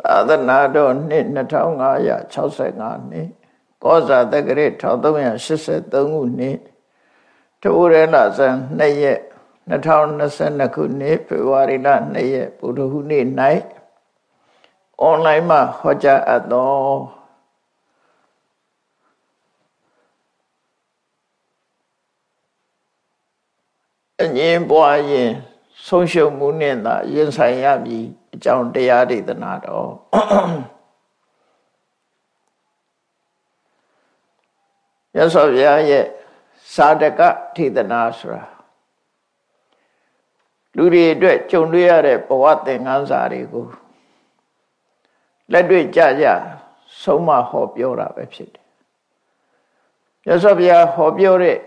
သာသနာတော်နှစ်2565နှစ်ကောဇာတက္ကရာ1383ခုနှစ်ထိုးရဲလဆန်း2ရက်2022ခုနှစ်ဖေဖော်ဝါရီလ2ရက်ပုဒ်ဟုနေ့၌အွန်လိုင်းမှာဟောကြားအပ်သောအငင်းပွားရင်ဆုံးရှုံးမှုနဲ့သာရင်ဆိုင်ရမည် အကြောင်းတရားဒေသနာတော်ရသော်ဗျာရဲ့စာတကထေသနာဆိုတာလူတွေအတွက်ကြုံတွေ့ရတဲ့ဘဝသင်ခန်းစာတွေကိုလက်တွေ့ကြကြဆုံးမဟောပြောတာပဲဖြစ်တယ်ရသော်ဗျာဟောပြောတဲ့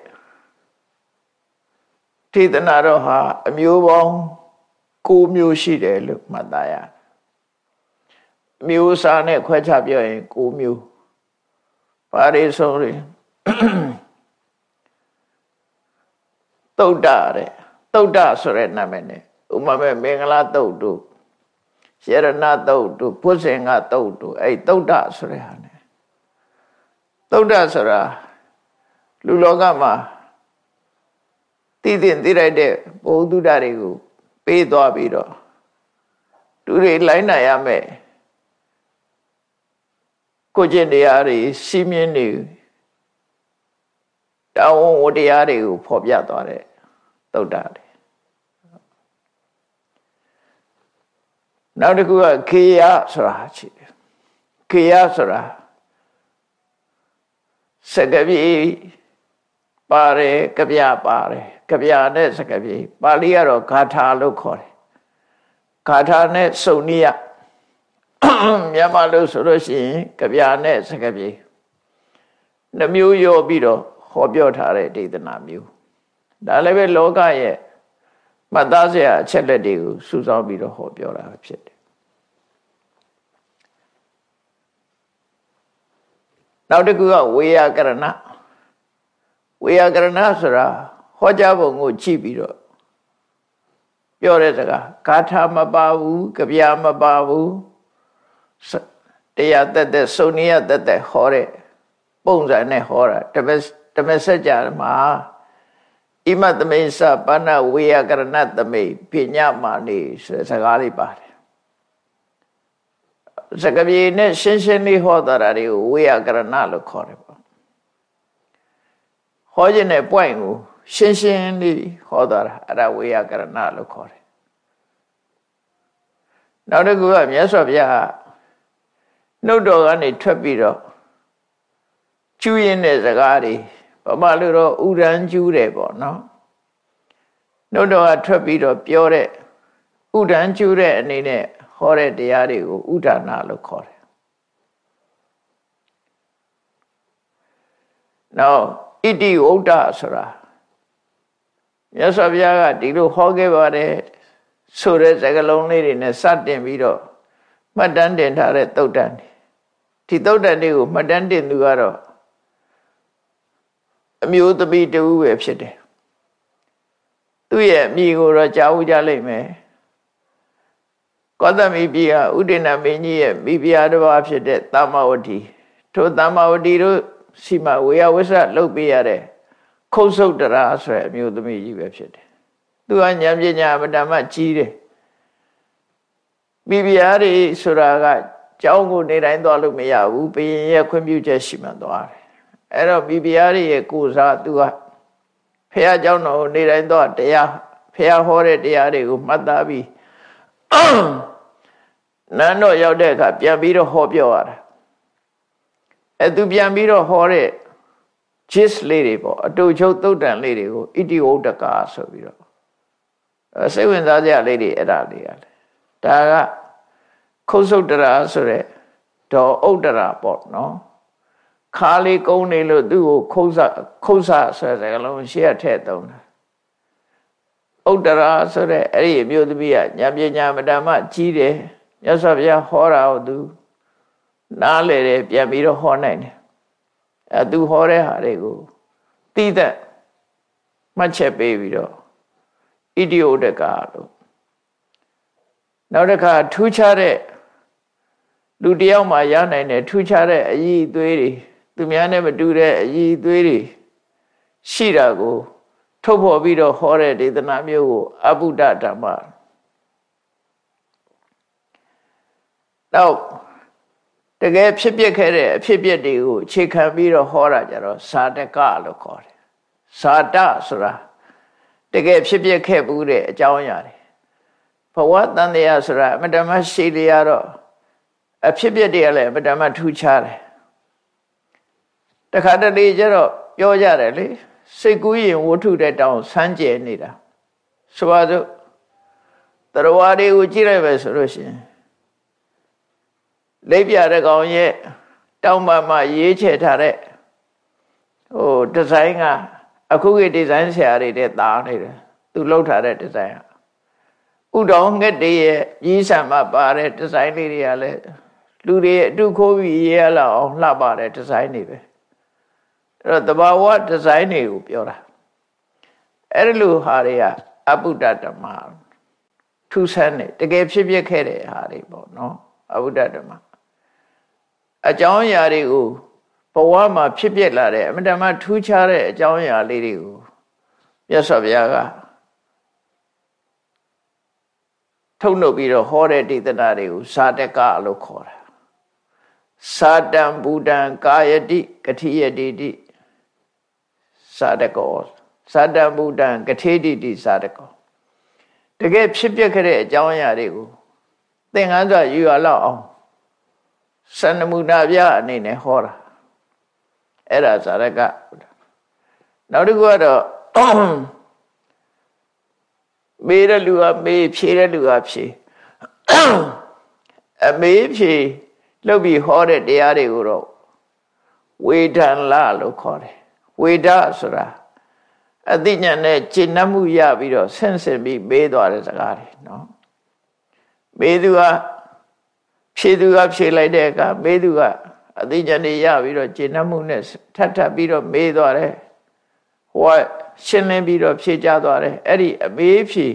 ထေသနာတော်ဟာအမျိုးပေါင်း ၉မျိုးရှိတယ်လို့မှတ်သားရမျိုးစားနဲ့ခွဲခြားပြောရင်၉မျိုးပါရိဆုံးရင်တုတ်တတဲ့တုတ်တဆိုတဲ့နာမည်နဲ့ဥမာမဲ့မင်္ဂလာတုတ်တို့ရရဏတုတ်တို့ဘုဇင်ကတုတ်တို့အဲ့တုတ်တဆိုတဲ့ဟာနဲ့တုတ်တဆိုတာလူလောကမှာတည်တင်သိလိုက်တဲ့ဘုဒ္ဓတွေကို ပေးသွားပြီးတော့သူတွေလိုက်နိုင်ရမယ်ကိုကျင့်တရားတွေစီးမြင်နေတာဝန်ဝတရားတွေကိုဖော်ပြသွားတဲ့သုတ်တာတွေနောက်တစ်ခုကခေယဆိုတာရှိတယ်ခေယဆိုတာစကပြေ ပါတယ်ကြပြပါတယ်ကြပြနဲ့စကပြေပါဠိကတော့ဂါထာလို့ခေါ်တယ်ဂါထာနဲ့စုံနိယမြန်မာလို့ဆိုလို့ရှိရင်ကြပြနဲ့စကပြေနှမျိုးရောပြီးတော့ဟောပြောထားတဲ့ဒေသနာမျိုးဒါလည်းပဲလောကရဲ့မှတ်သားစရာအချက်လက်တွေကိုစုဆောင်းပြီးတော့ဟောပြောတာဖြစ်တယ်နောက်တစ်ခုကဝေယကရဏ ဝေယကရဏဆိုတာဟောကြားပုံကိုကြည့်ပြီးတော့ပြောတဲ့စကားဂါထာမပါဘူးကြပြမပါဘူးတရားတက်တက်စုံနည်းတက်တက်ဟောတဲ့ပုံစံနဲ့ဟောတာတမက်တမက်ဆက်ကြမှာဣမသမိသပဏဝေယကရဏသမိပညာမာနေဆိုစကားလေးပါတယ်စကပြေနဲ့ရှင်းရှင်းလေးဟောတာတွေကိုဝေယကရဏလို့ခေါ်တယ်ပေါ့ ဟောခြင်းတဲ့ point ကိုရှင်းရှင်းလေးဟောတာအဲ့ဒါဝေယကရဏလို့ခေါ်တယ်နောက်တစ်ခုကမြတ်စွာဘုရားနှုတ်တော်ကနေထွက်ပြီးတော့ကျူးရင်တဲ့စကားတွေဗမာလူတော့ဥရန်ကျူးတယ်ပေါ့နော်နှုတ်တော်ကထွက်ပြီးတော့ပြောတဲ့ဥဒံကျူးတဲ့အနေနဲ့ဟောတဲ့တရားတွေကိုဥဒါနာလို့ခေါ်တယ်နောက် ဣတိဝုဒ္ဒဆိုတာမြတ်စွာဘုရားကဒီလိုဟောခဲ့ပါတယ်ဆိုတဲ့စကားလုံးလေးတွေနဲ့စတင်ပြီးတော့မှတ်တမ်းတင်ထားတဲ့သုတ်တန်ဒီသုတ်တန်တွေကိုမှတ်တမ်းတင်သူကတော့အမျိုးသမီးတူပဲဖြစ်တယ်သူ့ရဲ့အမိကိုတော့ကြားဦးကြလိမ့်မယ်ကောသမီပြည်ဟာဥဒိဏမင်းကြီးရဲ့မိဖုရားတစ်ပါးဖြစ်တဲ့သမ္မာဝတီထိုသမ္မာဝတီတို့ စီမဝေယဝိဆလှုပ်ပေးရတဲ့ခုတ်ဆုတ်တရာဆိုတဲ့အမျိုးသမီးကြီးပဲဖြစ်တယ်သူကဉာဏ်ပညာအမတမကြီးတယ်မိဖုရားတွေဆိုတာကကျောင်းကိုနေတိုင်းသွားလို့မရဘူးဘယင်ရဲ့ခွင့်ပြုချက်ရှိမှသွားတယ်အဲ့တော့မိဖုရားတွေရဲ့ကိုစားသူကဖះเจ้าတော်နေတိုင်းတော့တရားဖះဟောတဲ့တရားတွေကိုမှတ်သားပြီးနန်းတော်ရောက်တဲ့အခါပြန်ပြီးတော့ဟောပြောရတာ အဲသူပြန်ပြီးတော့ဟောတဲ့ gist လေးတွေပေါ့အတူချုပ်သုတ်တန်လေးတွေကိုဣတိဝုဒ္ဒကာဆိုပြီးတော့စိတ်ဝင်စားကြလေးတွေအဲ့ဒါလေးရတယ်ဒါကခုတ်ဆုတ်တရာဆိုတဲ့ဒေါ်ဥဒ္ဒရာပေါ့နော်ခါလေးကုန်းနေလို့သူ့ကိုခုတ်ဆခုတ်ဆဆိုတဲ့စကားလုံးရှေ့ထည့်သုံးတာဥတ္တရာဆိုတဲ့အဲ့ဒီအမျိုးသမီးကညာပညာမတ္တမကြီးတယ်မြတ်စွာဘုရားဟောတာကိုသူ နားလေတယ်ပြန်ပြီးတော့ဟောနိုင်တယ်အဲသူဟောတဲ့ဟာတွေကိုတိသက်မှတ်ချက်ပေးပြီးတော့ဣတိယုဒကလို့နောက်တစ်ခါထူးခြားတဲ့လူတယောက်မှရနိုင်တဲ့ထူးခြားတဲ့အည်အသွေးတွေသူများနဲ့မတူတဲ့အည်အသွေးတွေရှိတာကို ထုတ်ဖော်ပြီးတော့ဟောတဲ့ဒေသနာမျိုးကိုအဘုဒ္ဓဓမ္မတော့ တကယ်ဖြစ်ပျက်ခဲ့တဲ့အဖြစ်ပျက်တွေကိုအခြေခံပြီးတော့ဟောတာကြတော့သာတကလို့ခေါ်တယ်သာတဆိုတာတကယ်ဖြစ်ပျက်ခဲ့ဘူးတဲ့အကြောင်းအရာတွေဘဝတန်တရားဆိုတာအမတမရှိလျာတော့အဖြစ်ပျက်တွေကလည်းအမတမထူးခြားတယ်တခါတလေကျတော့ပြောကြတယ်လေစိတ်ကူးရင်ဝဋ္ထုတဲ့တောင်ဆန်းကျဲနေတာဆိုပါစို့တရားတွေကိုကြည့်လိုက်ပဲဆိုလို့ရှိရင် လိပ်ပြတဲ့ကောင်ရဲ့တောင်းပန်မှရေးချယ်ထားတဲ့ဟိုဒီဇိုင်းကအခုကဒီဇိုင်းဆရာတွေတဲ့တာနေတယ်သူလှုပ်ထားတဲ့ဒီဇိုင်းကဥတော်ငှက်တွေရဲ့ကြီးဆံမှာပါတဲ့ဒီဇိုင်းလေးတွေကလည်းလူတွေအတုခိုးပြီးရေးရလောက်အောင်လှပတဲ့ဒီဇိုင်းတွေပဲအဲ့တော့တဘာဝဒီဇိုင်းတွေကိုပြောတာအဲ့ဒီလိုဟာတွေကအပုဒ္ဒဓမ္မထူးဆန်းတယ်တကယ်ဖြစ်ဖြစ်ခဲ့တဲ့ဟာတွေပေါ့နော်အဘုဒ္ဓဓမ္မ အကြောင်းအရာတွေကိုဘဝမှာဖြစ်ပျက်လာတဲ့အမြဲတမ်းထူးခြားတဲ့အကြောင်းအရာလေးတွေကိုမြတ်စွာဘုရားကထုတ်နှုတ်ပြီးတော့ဟောတဲ့ဒေသနာတွေကိုစာတကလို့ခေါ်တာစာတံဘူတံကာယတိကတိယတိတိစာတကောစာတံဘူတံကတိတိတိစာတကောတကယ်ဖြစ်ပျက်ခဲ့တဲ့အကြောင်းအရာတွေကိုသင်္ကန်းစွာယူရလောက်အောင် စန္ဒမူနာပြအနေနဲ့ဟောတာအဲ့ဒါဇာရကနောက်တစ်ခုကတော့မေးတဲ့လူကမေးဖြေတဲ့လူကဖြေအမေးဖြေလှုပ်ပြီးဟောတဲ့တရားတွေကိုတော့ဝေဒန်လလို့ခေါ်တယ်ဝေဒဆိုတာအသိဉာဏ်နဲ့ကျင့်နှမှုရပြီးတော့ဆင့်ဆင့်ပြီးမေးသွားတဲ့စကားတွေနော်မေးသူက ဖြေသူကဖြေလိုက်တဲ့အခါမေးသူကအသိဉာဏ်တွေရပြီးတော့ကျင့်နှမှုနဲ့ထပ်ထပ်ပြီးတော့မေးသွားတယ်ဟိုကရှင်းလင်းပြီးတော့ဖြေကြသွားတယ်အဲ့ဒီအမေးဖြေ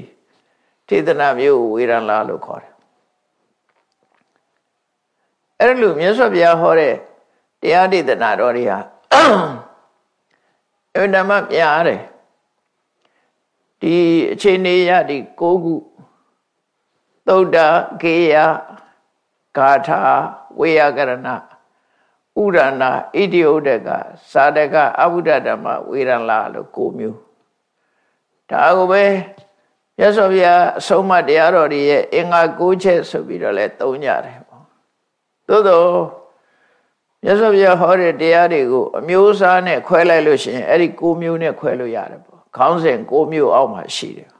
ထေသနာမျိုးဝေရန်လာလို့ခေါ်တယ်အဲ့လိုမြတ်စွာဘုရားဟောတဲ့တရားဒေသနာတော်တွေဟာအဓမ္မပြရတယ်ဒီအချိန်နေရဒီ၉ခုသုဒ္ဓကေယ ဂါထာဝေယကရဏဥရဏဣတိဥဒကသာဒကအဘုဒ္ဓဓမ္မဝေရဏလာလို့၉မျိုးဒါကိုပဲရသော်ဗျာအဆုံးမတရားတော်တွေရဲ့အင်္ဂါ၉ချက်ဆိုပြီးတော့လဲသုံးကြတယ်ပေါ့သို့တော့ရသော်ဗျာဟောတဲ့တရားတွေကိုအမျိုးအစားနဲ့ခွဲလိုက်လို့ရှိရင်အဲ့ဒီ၉မျိုးနဲ့ခွဲလို့ရတယ်ပေါ့ခေါင်းစဉ်၉မျိုးအောက်မှာရှိတယ်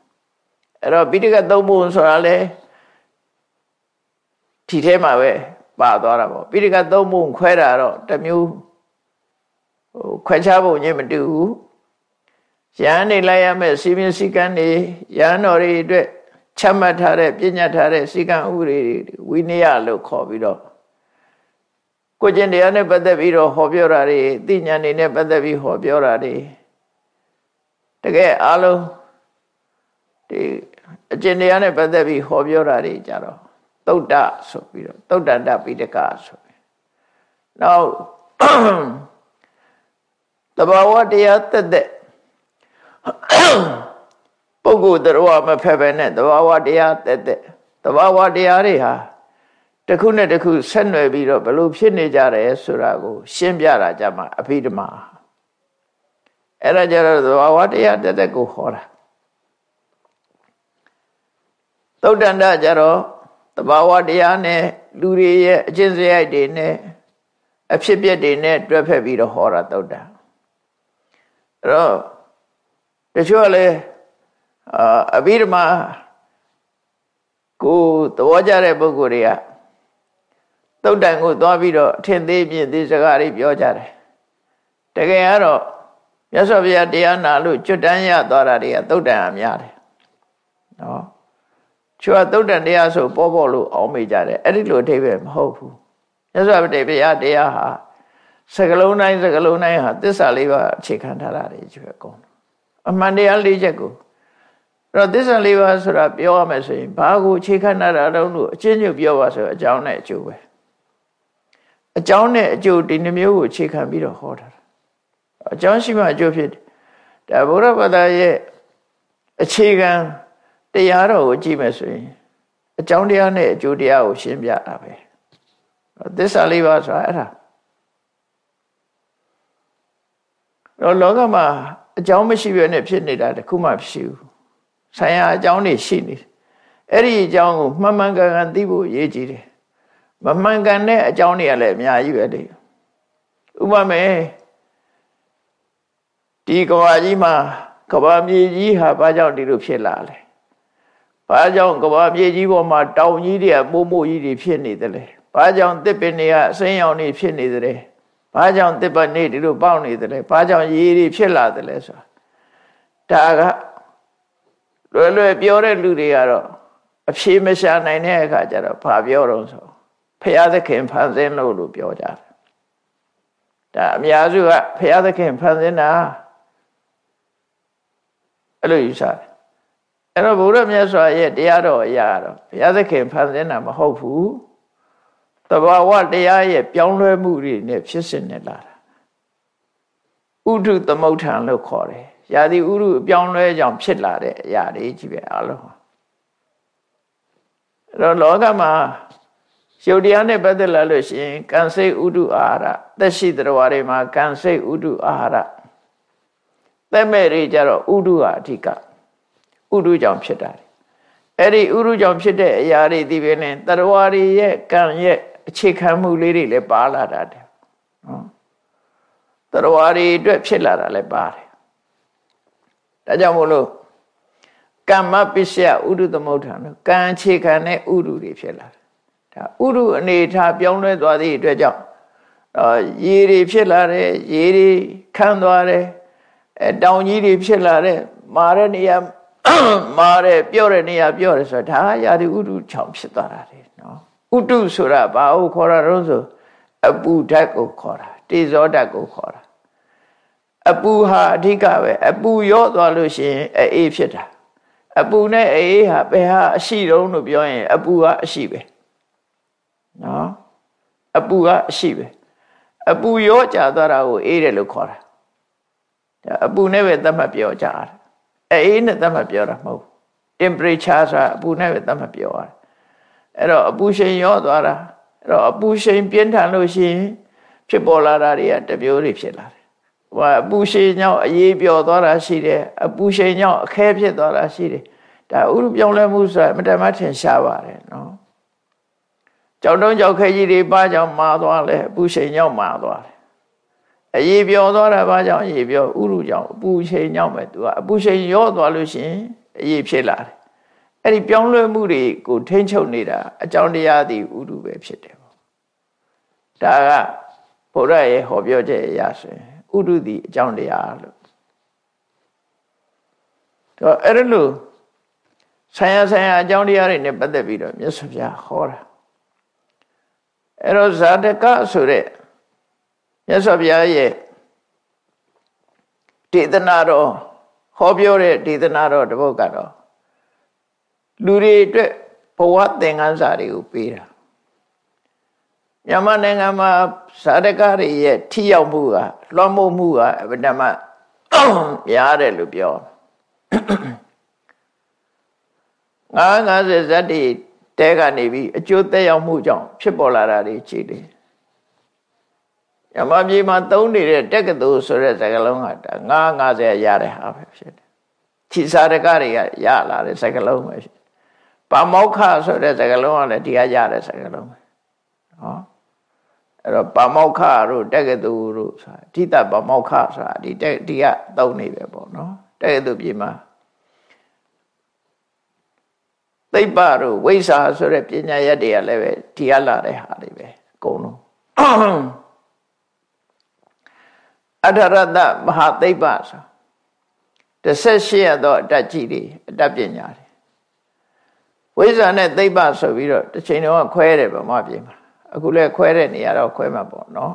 အဲ့တော့ပိဋကသုံးပုံဆိုတာလဲ ဒီထဲမှာပဲပါသွားတာပေါ့ပိဋကသုံးပုံခွဲတာတော့တမျိုးဟိုခွဲခြားပုံချင်းမတူဘူးရဟန်းနေလိုက်ရမယ်စီမင်းစည်းကမ်းတွေရဟန်းတော်တွေအတွက်ချမှတ်ထားတဲ့ပြညတ်ထားတဲ့စည်းကမ်းဥပဒေဝိနည်းလို့ခေါ်ပြီးတော့ကိုကျင့်တရားနဲ့ပတ်သက်ပြီးတော့ဟောပြောတာတွေသိဉာဏ်တွေနဲ့ပတ်သက်ပြီးဟောပြောတာတွေတကယ်အားလုံးဒီအကျင့်တရားနဲ့ပတ်သက်ပြီးဟောပြောတာတွေကြတော့ သုတ်တဆိုပြီးတော့သုတ်တန္တပိဋကဆိုပြီးနောက်တဘာဝတရားတက်တဲ့ပုဂ္ဂိုလ်တရားမဖက်ပဲနဲ့တဘာဝတရားတက်တဲ့တဘာဝတရားတွေဟာတစ်ခုနဲ့တစ်ခုဆက်နွယ်ပြီးတော့ဘလို့ဖြစ်နေကြတယ်ဆိုတာကို ရှင်းပြတာကြမှာအဖိဓမ္မာအဲ့ဒါကြတော့သဘာဝတရားတက်တက်ကိုဟောတာသုတ်တန္တကြတော့ တဘာဝတရားနဲ့လူတွေရဲ့အကျင့်စရိုက်တွေနဲ့အဖြစ်ပြက်တွေနဲ့တွဲဖက်ပြီးတော့ဟောတာသုတ်တန်အဲ့တော့တချို့ကလည်းအာအဘိဓမ္မာကိုသဘောကျတဲ့ပုဂ္ဂိုလ်တွေကသုတ်တန်ကိုသွားပြီးတော့အထင်သေးပြည့်သေးစကားတွေပြောကြတယ်တကယ်ကတော့မြတ်စွာဘုရားတရားနာလို့ကျွတ်တန်းရသွားတာတွေကသုတ်တန်အများတယ်နော် ချွတ်သုတ်တန်တရားဆိုပေါ်ပေါ်လို့အောင်းမိကြတယ်အဲ့ဒီလိုအထိပ္ပယ်မဟုတ်ဘူးမြတ်စွာဘုရားတရားဟာစကလုံးတိုင်းစကလုံးတိုင်းဟာသစ္စာလေးပါးအခြေခံထားတာတွေကျွဲကုန်အမှန်တရားလေးချက်ကိုအဲ့တော့သစ္စာလေးပါးဆိုတာပြောရမယ်ဆိုရင်ဘာကိုအခြေခံထားတာတော့လို့အချင်းချင်းပြောပါဆိုအကြောင်းနဲ့အကျိုးပဲအကြောင်းနဲ့အကျိုးဒီနှမျိုးကိုအခြေခံပြီးတော့ဟောတာအကြောင်းရှိမှအကျိုးဖြစ်တယ်ဒါဗုဒ္ဓဘာသာရဲ့အခြေခံ တရားတော်ကိုကြည့်မယ်ဆိုရင်အကြောင်းတရားနဲ့အကျိုးတရားကိုရှင်းပြတာပဲသစ္စာလေးပါဆိုတာအဲ့ဒါတော့လောကမှာအကြောင်းမရှိဘဲနဲ့ဖြစ်နေတာတခုမှမရှိဘူးဆိုင်ရာအကြောင်းတွေရှိနေတယ်အဲ့ဒီအကြောင်းကိုမှန်မှန်ကန်ကန်သိဖို့ရည်ကြည်တယ်မမှန်ကန်တဲ့အကြောင်းတွေကလည်းအများကြီးပဲလေဥပမာဒီကဘာကြီးမှာကဘာမြေကြီးဟာဘာကြောင့်ဒီလိုဖြစ်လာလဲ ဘာကြောင့်ကဘာမြေကြီးပေါ်မှာတောင်ကြီးတွေကမိုးမိုးကြီးတွေဖြစ်နေတယ်လဲဘာကြောင့်တစ်ပင်တွေကအစိမ်းရောင်တွေဖြစ်နေတယ်ဘာကြောင့်တစ်ပင်တွေဒီလိုပေါက်နေတယ်လဲဘာကြောင့်ရေတွေဖြစ်လာတယ်လဲဆိုတာဒါကလွယ်လွယ်ပြောတဲ့လူတွေကတော့အဖြေမရှာနိုင်တဲ့အခါကျတော့ဘာပြောတော့ဆိုဖရာသခင်ဖန်ဆင်းလို့လို့ပြောကြတယ်ဒါအများစုကဖရာသခင်ဖန်ဆင်းတာအဲ့လိုယူဆတယ် အဲ့တော့ဘုရားမြတ်စွာရဲ့တရားတော်အရာတော့ဘုရားသခင်ဖန်ဆင်းတာမဟုတ်ဘူးတဘာဝတရားရဲ့ပြောင်းလဲမှုတွေနဲ့ဖြစ်စဉ်နဲ့လာတာဥဒုသမုဋ္ဌံလို့ခေါ်တယ်။ယာတိဥရုအပြောင်းလဲကြောင့်ဖြစ်လာတဲ့အရာတွေကြီးပဲအလုံး။အဲ့တော့လောကမှာရုပ်တရားနဲ့ပတ်သက်လာလို့ရှိရင်ကံစိတ်ဥဒုအာဟာရသက်ရှိတော်တွေမှာကံစိတ်ဥဒုအာဟာရသက်မဲ့တွေကြတော့ဥဒုဟာအဓိက ဥဒုကြောင့်ဖြစ်တာအဲ့ဒီဥဒုကြောင့်ဖြစ်တဲ့အရာတွေဒီပဲနဲ့တရဝါတွေရဲ့ကံရဲ့အခြေခံမှုလေးတွေလည်းပါလာတာတယ်နော်တရဝါတွေအတွက်ဖြစ်လာတာလည်းပါတယ်ဒါကြောင့်မို့လို့ကမ္မပစ္စယဥဒုသမုဋ္ဌာန်ကံအခြေခံတဲ့ဥဒုတွေဖြစ်လာတယ်ဒါဥဒုအနေထားပြောင်းလဲသွားသည့်အတွက်ကြောင့်ရေတွေဖြစ်လာတယ်ရေတွေခန်းသွားတယ်အဲတောင်ကြီးတွေဖြစ်လာတယ်မာတဲ့နေရာ မာတဲ့ပြော့တဲ့နေရာပြော့တယ်ဆိုတာဒါရာဒီဥဒုချောင်ဖြစ်သွားတာလေနော်ဥတုဆိုတာဘာကိုခေါ်တာတော့ဆိုအပူဓာတ်ကိုခေါ်တာတေဇောဓာတ်ကိုခေါ်တာအပူဟာအဓိကပဲအပူရော့သွားလို့ရှိရင်အေးဖြစ်တာအပူနဲ့အေးဟာဘယ်ဟာအရှိတုံးလို့ပြောရင် အပူကအရှိပဲနော်အပူကအရှိပဲအပူရော့ကြသွားတာကိုအေးတယ်လို့ခေါ်တာအပူနဲ့ပဲသတ်မှတ်ပြောကြတယ် အေးနဲ့သတ်မှတ်ပြောတာမဟုတ် temperature ဆိုတာအပူနဲ့ပဲသတ်မှတ်ပြောရတယ်အဲ့တော့အပူရှိန်ရောသွားတာအဲ့တော့အပူရှိန်ပြင်းထန်လို့ရှိရင်ဖြစ်ပေါ်လာတာတွေကတမျိုးတွေဖြစ်လာတယ်ဟိုအပူရှိန်ကြောင့်အေးပျော်သွားတာရှိတယ်အပူရှိန်ကြောင့်အခဲဖြစ်သွားတာရှိတယ်ဒါဥရုပြောင်းလဲမှုဆိုတာမတမထင်ရှားပါတယ်နော်ကြောက်တုံးကြောက်ခဲကြီးတွေပါကြောင့်မာသွားလဲအပူရှိန်ကြောင့်မာသွားတယ် အေးပျော်သွားတာဘာကြောင့်အေးပျော်ဥရုကြောင့်အပူရှိန်ကြောင့်ပဲသူကအပူရှိန်ရော့သွားလို့ရှိရင်အေးဖြစ်လာတယ်အဲ့ဒီပြောင်းလဲမှုတွေကိုထိမ့်ချုပ်နေတာအကြောင်းတရားသည်ဥရုပဲဖြစ်တယ်ပေါ့ဒါကဘုရားရဲ့ဟောပြောချက်အရာဆိုရင်ဥရုသည်အကြောင်းတရားလို့တော့အဲ့ဒါလို့ဆိုင်ရာဆိုင်ရာအကြောင်းတရားတွေနဲ့ပတ်သက်ပြီးတော့မြတ်စွာဘုရားဟောတာအဲ့တော့ဇာတကဆိုတဲ့ မြတ်စွာဘုရားရဲ့ဒေသနာတော်ဟောပြောတဲ့ဒေသနာတော်တစ်ပုဒ်ကတော့လူတွေအတွက်ဘဝသင်ခန်းစာတွေကိုပေးတာမြန်မာနိုင်ငံမှာစာတကတွေရဲ့ထိရောက်မှုကလွှမ်းမိုးမှုကအဗဓမ္မများတယ်လို့ပြော950ဇတ်တွေတဲကနေပြီးအကျိုးသက်ရောက်မှုကြောင့်ဖြစ်ပေါ်လာတာတွေကြည့်တယ် မြန်မာပြည်မှာသုံးနေတဲ့တက္ကသိုလ်ဆိုတဲ့စကားလုံးက950ရတဲ့ဟာပဲဖြစ်တယ်ခြိစာတကတွေကရလာတဲ့စကားလုံးပဲဖြစ်ပါမောက္ခဆိုတဲ့စကားလုံးကလည်းဒီကရတဲ့စကားလုံးပဲဟောအဲ့တော့ပါမောက္ခတို့တက္ကသိုလ်တို့ဆိုတာအဓိတပါမောက္ခဆိုတာဒီတက်ဒီကသုံးနေပဲပေါ့နော်တက္ကသိုလ်ပြည်မှာသိပ္ပတို့ဝိဇ္ဇာဆိုတဲ့ပညာရက်တွေကလည်းပဲဒီကလာတဲ့ဟာတွေပဲအကုန်လုံး အထရတမဟာသိပ္ပဆို18ရသောအတတ်ကြီးတွေအတတ်ပညာတွေဝိဇ္ဇာနဲ့သိပ္ပဆိုပြီးတော့တစ်ချိန်တော့ခွဲတယ်ဗမာပြည်မှာအခုလည်းခွဲတဲ့နေရာတော့ခွဲမှာပေါ့နော်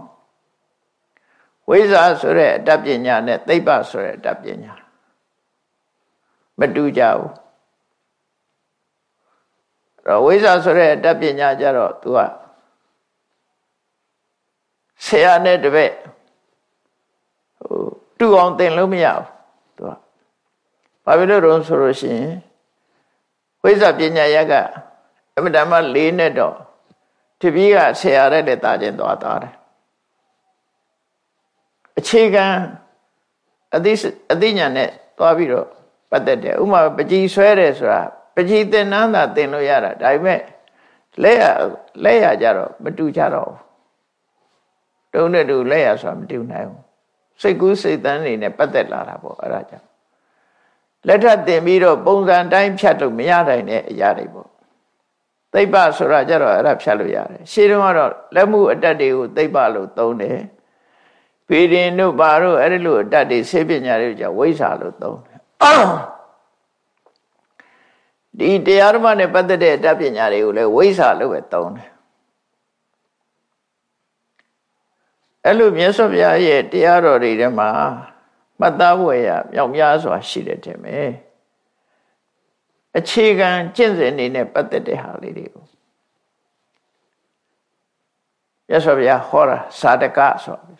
ဝိဇ္ဇာဆိုတဲ့အတတ်ပညာနဲ့သိပ္ပဆိုတဲ့အတတ်ပညာမတူကြဘူးအဲ့တော့ဝိဇ္ဇာဆိုတဲ့အတတ်ပညာကြတော့ तू ကဆရာနဲ့တပည့်ဟို တူအောင်သင်လို့မရဘူးသူကဘာဖြစ်လို့တော့ဆိုလို့ရှိရင်ဝိဇ္ဇပညာရက်ကအမတမလေးနဲ့တော့တပည့်ကဆရာတဲ့တဲ့တာကျင်သွားတာတယ်အခြေခံအသိအသိဉာဏ်နဲ့သွားပြီးတော့ပတ်သက်တယ်ဥမာပကြီးဆွဲတယ်ဆိုတာပကြီးသင်္นานသာသင်လို့ရတာဒါပေမဲ့လက်ရလက်ရကြတော့မတူကြတော့ဘူးတုံးနဲ့တူလက်ရဆိုတာမတူနိုင်ဘူး စိတ်ကူးစိတ်တန်းနေနဲ့ပတ်သက်လာတာပေါ့အဲ့ဒါကြောင့်လက်ထပ်တင်ပြီးတော့ပုံစံတိုင်းဖြတ်လို့မရနိုင်တဲ့အရာတွေပေါ့သိပ္ပဆိုတာကြတော့အဲ့ဒါဖြတ်လို့ရတယ်ရှင်းတော့ကတော့လက်မှုအတ္တတွေကိုသိပ္ပလို့သုံးတယ်ပေရင်တို့ဘာတို့အဲ့ဒီလိုအတ္တတွေဆေးပညာတွေကြောင့်ဝိဇ္ဇာလို့သုံးတယ်ဒီတရားဓမ္မနဲ့ပတ်သက်တဲ့အတ္တပညာတွေကိုလည်းဝိဇ္ဇာလို့ပဲသုံးတယ် အဲ့လိုမြတ်စွာဘုရားရဲ့တရားတော်တွေထဲမှာမှတ်သားဖို့ရမြောက်များစွာရှိတယ်ထင်မယ်အခြေခံကျင့်စဉ်တွေနဲ့ပတ်သက်တဲ့ဟာလေးတွေကိုမြတ်စွာဘုရားဟောတာစာတကဆိုပြီး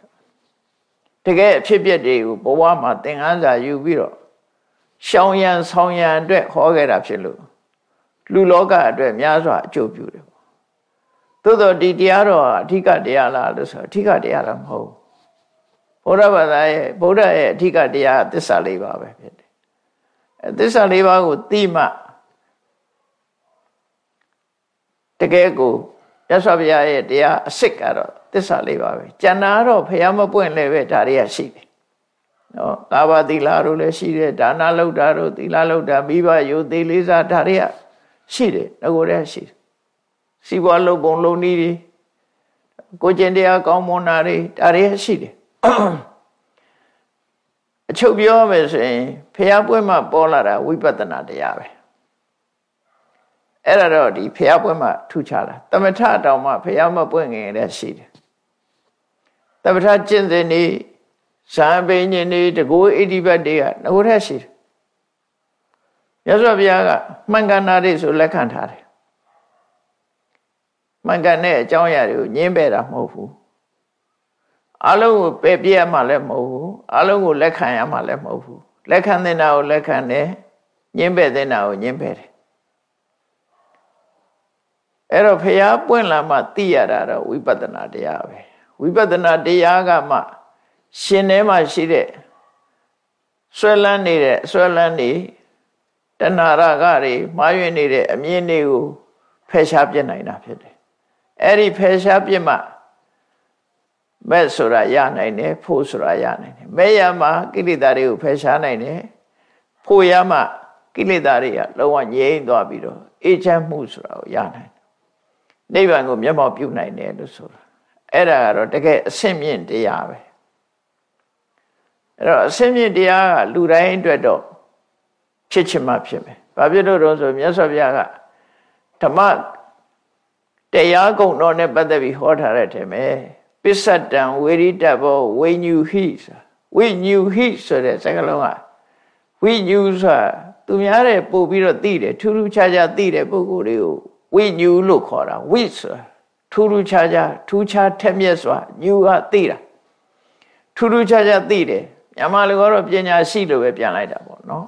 တကယ်အဖြစ်ပြက်တွေကိုဘဝမှာသင်ခန်းစာယူပြီးတော့ရှောင်ရံဆောင်ရံအတွက်ဟောခဲ့တာဖြစ်လို့လူလောကအတွက်များစွာအကျိုးပြုတယ်ပေါ့ သို့တော့ဒီတရားတော်အဓိကတရားလားလို့ဆိုအဓိကတရားတော့မဟုတ်ဘုရားဘာသာရဲ့ဘုရားရဲ့အဓိကတရားသစ္စာလေးပါပဲဖြစ်တယ်အဲသစ္စာလေးပါးကိုသိမှတကယ်ကိုရသော်ဘုရားရဲ့တရားအစစ်ကတော့သစ္စာလေးပါပဲကျန်တာတော့ဘုရားမပွင့်လည်းပဲဒါတွေကရှိတယ်နော်ကာဘသီလာတို့လည်းရှိတယ်ဒါနလောက်တာတို့သီလလောက်တာမိဘယုသေးလေးစားဒါတွေကရှိတယ်ငကိုတည်းရှိတယ် စီးပွားလုပ်ပုံလုပ်နည်းတွေကိုကျင်တရားကောင်းမွန်တာတွေဒါတွေရှိတယ်အချုပ်ပြောမယ်ဆိုရင်ဖះပွဲမှာပေါ်လာတာဝိပဿနာတရားပဲအဲ့ဒါတော့ဒီဖះပွဲမှာထူခြားတာတမထတောင်မှဖះမပွင့်ငင်လည်းရှိတယ်တမထကျင့်စဉ်နေဇာပိညင်နေတကူဣတိပတ်တွေကငိုထက်ရှိတယ်ရသော်ဘုရားကမှန်ကန်တာတွေဆိုလက်ခံထားတယ် မှန်ကန်တဲ့အကြောင်းအရာတွေကိုညင်းပယ်တာမဟုတ်ဘူးအလုံးကိုပယ်ပြရမှလည်းမဟုတ်ဘူးအလုံးကိုလက်ခံရမှလည်းမဟုတ်ဘူးလက်ခံတဲ့နာကိုလက်ခံတယ်ညင်းပယ်တဲ့နာကိုညင်းပယ်တယ်အဲ့တော့ဖះပွင့်လာမှသိရတာတော့ဝိပဿနာတရားပဲဝိပဿနာတရားကမှရှင်ထဲမှာရှိတဲ့ဆွဲလန်းနေတဲ့ဆွဲလန်းနေတဏှာရကတွေမှားယွင်းနေတဲ့အမြင်တွေကိုဖယ်ရှားပြနိုင်တာဖြစ်တယ် အဲ့ဒီဖယ်ရှားပြမှမဲ့ဆိုတာရနိုင်တယ်ဖို့ဆိုတာရနိုင်တယ်မဲ့ရမှာကိလေသာတွေကိုဖယ်ရှားနိုင်တယ်ဖို့ရမှာကိလေသာတွေကလုံးဝငြိမ်းသွားပြီးတော့အေးချမ်းမှုဆိုတာကိုရနိုင်တယ်နိဗ္ဗာန်ကိုမျက်မှောက်ပြုနိုင်တယ်လို့ဆိုတာအဲ့ဒါကတော့တကယ်အဆင့်မြင့်တရားပဲအဲ့တော့အဆင့်မြင့်တရားကလူတိုင်းအတွက်တော့ဖြစ်ချင်မှဖြစ်မယ်။ဘာဖြစ်လို့တော့ဆိုမြတ်စွာဘုရားကဓမ္မ တရားကုံတော်နဲ့ပတ်သက်ပြီးဟောထားတဲ့ထဲမှာပစ္စတံဝေရိတဘောဝိညူဟိဝိညူဟိဆိုတဲ့စကားလုံးကဝိညူဆိုတာသူများတဲ့ပို့ပြီးတော့သိတယ်ထူးထူးခြားခြားသိတဲ့ပုဂ္ဂိုလ်တွေကိုဝိညူလို့ခေါ်တာဝိဆိုတာထူးထူးခြားခြားထူးခြားထက်မြက်စွာညူကသိတာထူးထူးခြားခြားသိတယ်မြန်မာလူကတော့ပညာရှိလို့ပဲပြန်လိုက်တာပေါ့နော်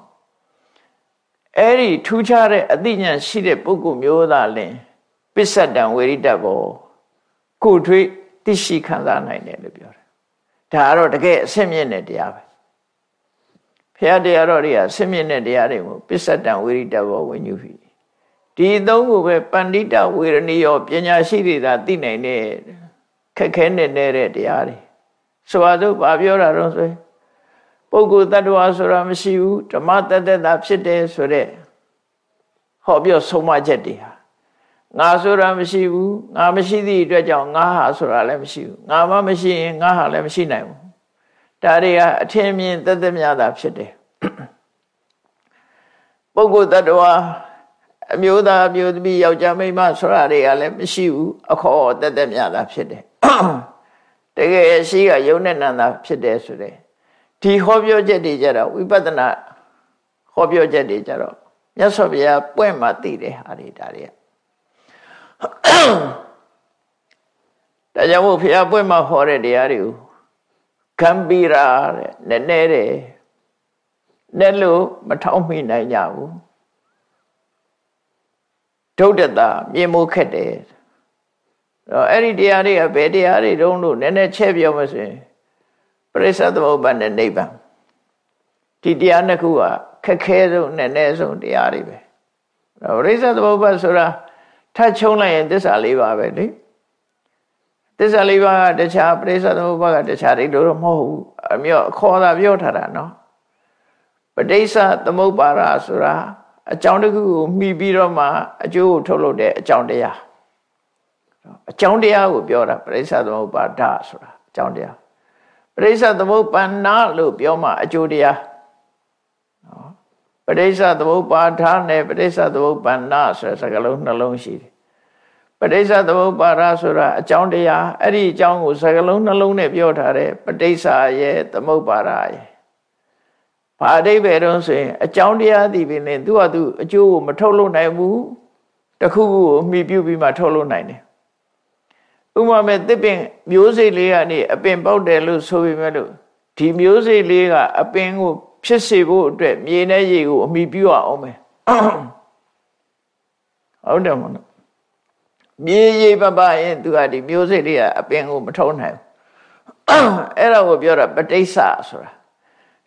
အဲ့ဒီထူးခြားတဲ့အသိဉာဏ်ရှိတဲ့ပုဂ္ဂိုလ်မျိုးသားလင် ပစ္စတံဝေရိတဘောကိုထွေးသိရှိခံစားနိုင်တယ်လို့ပြောတယ်ဒါကတော့တကယ်အဆင့်မြင့်တဲ့တရားပဲဖះတရားတော်တွေကအဆင့်မြင့်တဲ့တရားတွေကိုပစ္စတံဝေရိတဘောဝိညုပြီဒီသုံးခုပဲပန္တိတဝေရဏီယောပညာရှိတွေသာသိနိုင်တဲ့ခက်ခဲနေတဲ့တရားတွေဆိုပါစို့ဘာပြောတာတော့ဆိုရင်ပုဂ္ဂိုလ်တ attva ဆိုတာမရှိဘူးဓမ္မတတ္တတာဖြစ်တယ်ဆိုတဲ့ဟောပြောဆုံးမချက်တွေဟာ ငါဆိုတာမရှိဘူးငါမရှိသည့်အတွက်ကြောင့်ငါဟာဆိုတာလည်းမရှိဘူးငါမှမရှိရင်ငါဟာလည်းမရှိနိုင်ဘူးဒါတွေကအထင်မြင်သက်သက်များတာဖြစ်တယ်ပုဂ္ဂိုလ်တ attva အမျိုးသားအမျိုးသမီးယောက်ျားမိန်းမဆိုတာတွေကလည်းမရှိဘူးအခေါ်သက်သက်များတာဖြစ်တယ်တကယ်ရှိကယုံနဲ့နံတာဖြစ်တယ်ဆိုတဲ့ဒီဟောပြောချက်တွေကြတော့ဝိပဿနာဟောပြောချက်တွေကြတော့မြတ်စွာဘုရားပွင့်မှသိတဲ့ဟာတွေဒါတွေကတ ဒါကြောင့်မို့ဖះပွင့်မှာဟောတဲ့တရားတွေကိုကံပီရာတဲ့နည်းနည်းတယ်နဲ့လို့မထောက်မိနိုင်ကြဘူးဒုဒ္ဒတာမြေမိုးခက်တယ်တော့အဲ့ဒီတရားတွေကဘယ်တရားတွေတုံးလို့နည်းနည်းချက်ပြောမစင်ပရိစ္ဆသမုပ္ပါဒ်နဲ့နိဗ္ဗာန်ဒီတရားနှစ်ခုကခက်ခဲဆုံးနည်းနည်းဆုံးတရားတွေပဲပရိစ္ဆသမုပ္ပါဒ်ဆိုတာ ထပ်ချုံလိုက်ရင်သစ္စာလေးပါပဲလေသစ္စာလေးပါးကတခြားပရိစ္ဆသမုပ္ပါဒ်ကတခြားတွေလို့မဟုတ်ဘူးအမျိုးအခေါ်တာပြောထားတာနော်ပဋိစ္စသမုပ္ပါဒဆိုတာအကြောင်းတစ်ခုကိုမှီပြီးတော့မှအကျိုးကိုထုတ်လုပ်တဲ့အကြောင်းတရားအကြောင်းတရားကိုပြောတာပရိစ္ဆသမုပ္ပါဒဆိုတာအကြောင်းတရားပရိစ္ဆသမုပ္ပန္နလို့ပြောမှအကျိုးတရားနော် ပရိစ္ဆသမုပ္ပါဒနဲ့ပရိစ္ဆသမုပ္ပန္နဆိုတဲ့စကားလုံးနှလုံးရှိတယ်ပဋိစ္စသမုပ္ပါဒဆိုတာအကြောင်းတရားအဲ့ဒီအကြောင်းကိုစကားလုံးနှလုံးနဲ့ပြောထားတယ်ပဋိစ္စရဲ့သမုပ္ပါဒရဲ့ဘာအဓိပ္ပာယ်တော့ဆိုရင်အကြောင်းတရားသိပြီနဲ့သူကသူအကျိုးကိုမထုတ်လို့နိုင်ဘူးတခုခုကိုမှီပြုပြီးမှထုတ်လို့နိုင်တယ်ဥပမာမဲ့တစ်ပင်မျိုးစိတ်လေးကနေအပင်ပေါက်တယ်လို့ဆိုပေမဲ့လို့ဒီမျိုးစိတ်လေးကအပင်ကို ဖြစ်စေဖို့အတွက်မြေနဲ့ရေကိုအမိပြုအောင်မယ်ဟုတ်တယ်မဟုတ်မြေရေပပရင်သူကဒီမျိုးစိတ်လေးကအပင်ကိုမထုံးနိုင်ဘူးအဲ့ဒါကိုပြောတာပဋိစ္စဆိုတာ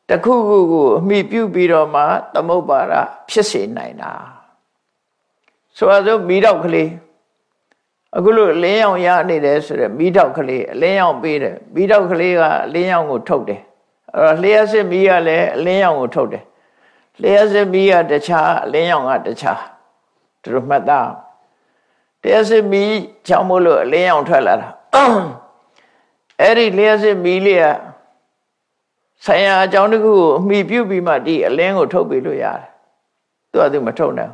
တခုခုကိုအမိပြုပြီးတော့မှသမုပ္ပါဒဖြစ်စေနိုင်တာဆိုတော့မိတော့ကလေးအခုလို့အလင်းရောင်ရနေတယ်ဆိုတော့မိတော့ကလေးအလင်းရောင်ပေးတယ်မိတော့ကလေးကအလင်းရောင်ကိုထုတ်တယ် အဲ့တော့လျှက်စစ်မိကလည်းအလင်းရောင်ကိုထုတ်တယ်လျှက်စစ်မိကတခြားအလင်းရောင်ကတခြားသူတို့မှတ်သားလျှက်စစ်မိကြောင့်မို့လို့အလင်းရောင်ထွက်လာတာအဲ့ဒီလျှက်စစ်မိလေးကဆရာအကြောင်းတခုကိုအမိပြုတ်ပြီးမှဒီအလင်းကိုထုတ်ပေးလို့ရတယ်သူကသူမထုတ်နိုင်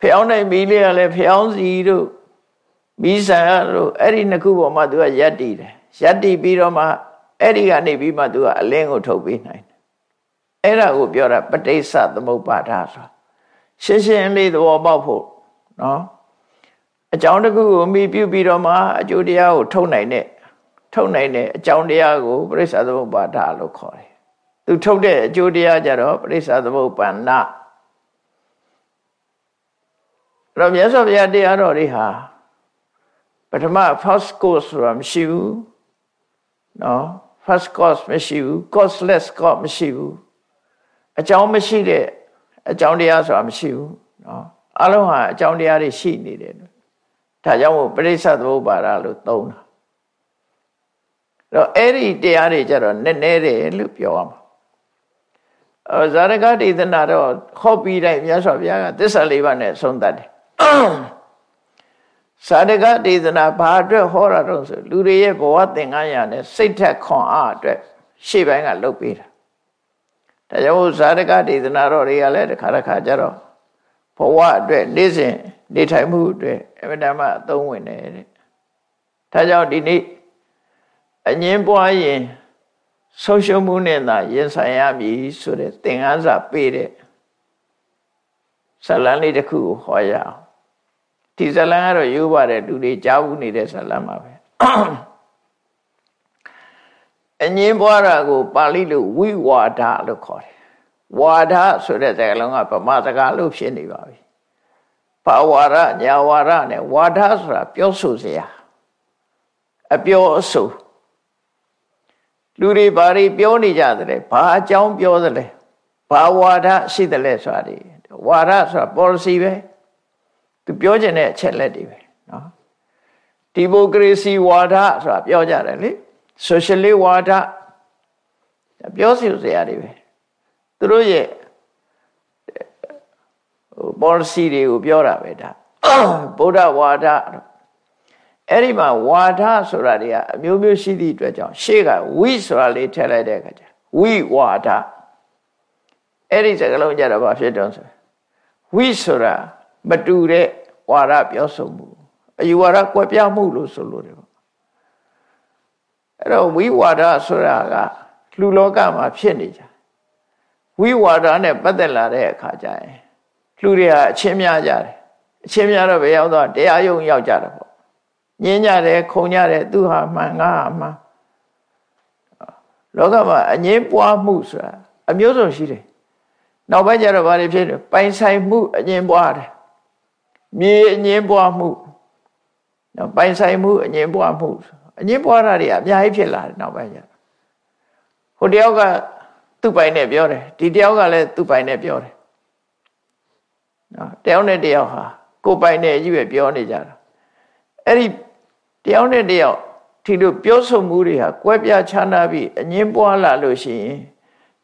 ဖျောင်းနိုင်မီးလေးကလည်းဖျောင်းစီတို့မီးဆန်တို့အဲ့ဒီနှစ်ခုပေါ်မှာသူကယက်တည်တယ်ယက်တည်ပြီးတော့မှ အဲ့ဒီကနေပြီးမှသူကအလင်းကိုထုတ်ပေးနိုင်တယ်အဲ့ဒါကိုပြောတာပဋိစ္စသမုပ္ပါဒဆိုရှင်းရှင်းလေးသဘောပေါက်ဖို့နော်အကြောင်းတစ်ခုကိုအမိပြုပြီးတော့မှအကျိုးတရားကိုထုတ်နိုင်တဲ့ထုတ်နိုင်တဲ့အကြောင်းတရားကိုပရိစ္ဆာသမုပ္ပါဒလို့ခေါ်တယ်။သူထုတ်တဲ့အကျိုးတရားကြတော့ပရိစ္ဆာသမုပ္ပန္နအဲ့တော့မြတ်စွာဘုရားတရားတော်တွေဟာပထမ first course ဆိုတာမရှိဘူး။နော် first course မရှိဘူး costless course မရှိဘူး။အကြောင်းမရှိတဲ့အကြောင်းတရားဆိုတာမရှိဘူး။နော်အလုံးဟာအကြောင်းတရားတွေရှိနေတယ်။ဒါကြောင့်မို့ပရိစ္ဆာသမုပ္ပါဒလို့သုံးတာတော့အဲ့ဒီတရားတွေကြတော့နည်းနည်းတယ်လို့ပြောရမှာအဲဇာရကဒေသနာတော့ဟောပြီးတိုင်းမြတ်စွာဘုရားကသစ္စာလေးပါးနဲ့ဆုံးသတ်တယ် ဇာရကဒေသနာဘာအတွက်ဟောတာတော့ဆိုလူတွေရဲ့ဘဝသင်္ကန်းရာနဲ့စိတ်ထက်ခွန်အားအတွက်ရှေ့ပိုင်းကလုပ်ပေးတာဒါကြောင့်ဇာရကဒေသနာတော့တွေကလည်းတစ်ခါတစ်ခါကြတော့ဘဝအတွက်နေ့စဉ်နေထိုင်မှုအတွက်အမြဲတမ်းအသုံးဝင်တယ်တဲ့ဒါကြောင့်ဒီနေ့အငင်းပွားရင်ဆုံးရှုံးမှုနဲ့သာရင်ဆိုင်ရမည်ဆိုတဲ့သင်ခန်းစာပေးတဲ့ဇလန်းလေးတစ်ခုကိုဟောရအောင် ဒီဇလန်းကတော့ရိုးပါတယ်လူတွေကြားဘူးနေတဲ့ဇလန်းပါပဲအငင်းပွားတာကိုပါဠိလိုဝိဝါဒလို့ခေါ်တယ်ဝါဒဆိုတဲ့စကားလုံးကဗမာစကားလို့ဖြစ်နေပါပြီဘာဝါဒညာဝါဒနဲ့ဝါဒဆိုတာပြောဆိုစရာအပြောအဆိုလူတွေဘာတွေပြောနေကြတယ်ဘာအကြောင်းပြောသလဲဘာဝါဒရှိတယ်လဲဆိုတာဒီဝါဒဆိုတာ policy ပဲ သူပြောခြင်းတဲ့အချက်လက်တွေပဲနော်ဒီမိုကရေစီဝါဒဆိုတာပြောကြတယ်လေ socialist ဝါဒပြောစီစရာတွေပဲသူတို့ရဲ့ဟို policy တွေကိုပြောတာပဲဒါဗုဒ္ဓဝါဒအဲ့ဒီမှာဝါဒဆိုတာတွေကအမျိုးမျိုးရှိသည့်အတွက်ကြောင့်ရှေ့ကဝိဆိုတာလေးထည့်လိုက်တဲ့အခါကျဝိဝါဒအဲ့ဒီစကားလုံးကြတော့ဘာဖြစ်တော့ဆိုဝိဆိုတာ မတူတဲ့ဝါဒပြောဆိုမှုအယူဝါဒကွဲပြားမှုလို့ဆိုလို့တယ်ပေါ့အဲ့တော့ဝိဝါဒဆိုတာကလူလောကမှာဖြစ်နေကြဝိဝါဒနဲ့ပတ်သက်လာတဲ့အခါကျရင်လူတွေကအချင်းများကြတယ်အချင်းများတော့ဘယ်ရောက်တော့တရားယုံရောက်ကြတယ်ပေါ့ညင်းကြတယ်ခုံကြတယ်သူဟာမှန်ငါဟာမှန်လောကမှာအငင်းပွားမှုဆိုတာအမျိုးစုံရှိတယ်နောက်ပိုင်းကျတော့ဘာတွေဖြစ်လဲပိုင်ဆိုင်မှုအငင်းပွားတယ် မြေအငင်းပွားမှုနော်ပိုင်ဆိုင်မှုအငင်းပွားမှုအငင်းပွားတာတွေအများကြီးဖြစ်လာတယ်နောက်ပိုင်းကျဟိုတယောက်ကသူ့ပိုင်နဲ့ပြောတယ်ဒီတယောက်ကလည်းသူ့ပိုင်နဲ့ပြောတယ်နော်တယောက်နဲ့တယောက်ဟာကိုယ်ပိုင်နဲ့ကြီးပဲပြောနေကြတာအဲ့ဒီတယောက်နဲ့တယောက်ဒီလိုပြောဆိုမှုတွေဟာကွဲပြားခြားနာပြီးအငင်းပွားလာလို့ရှိရင်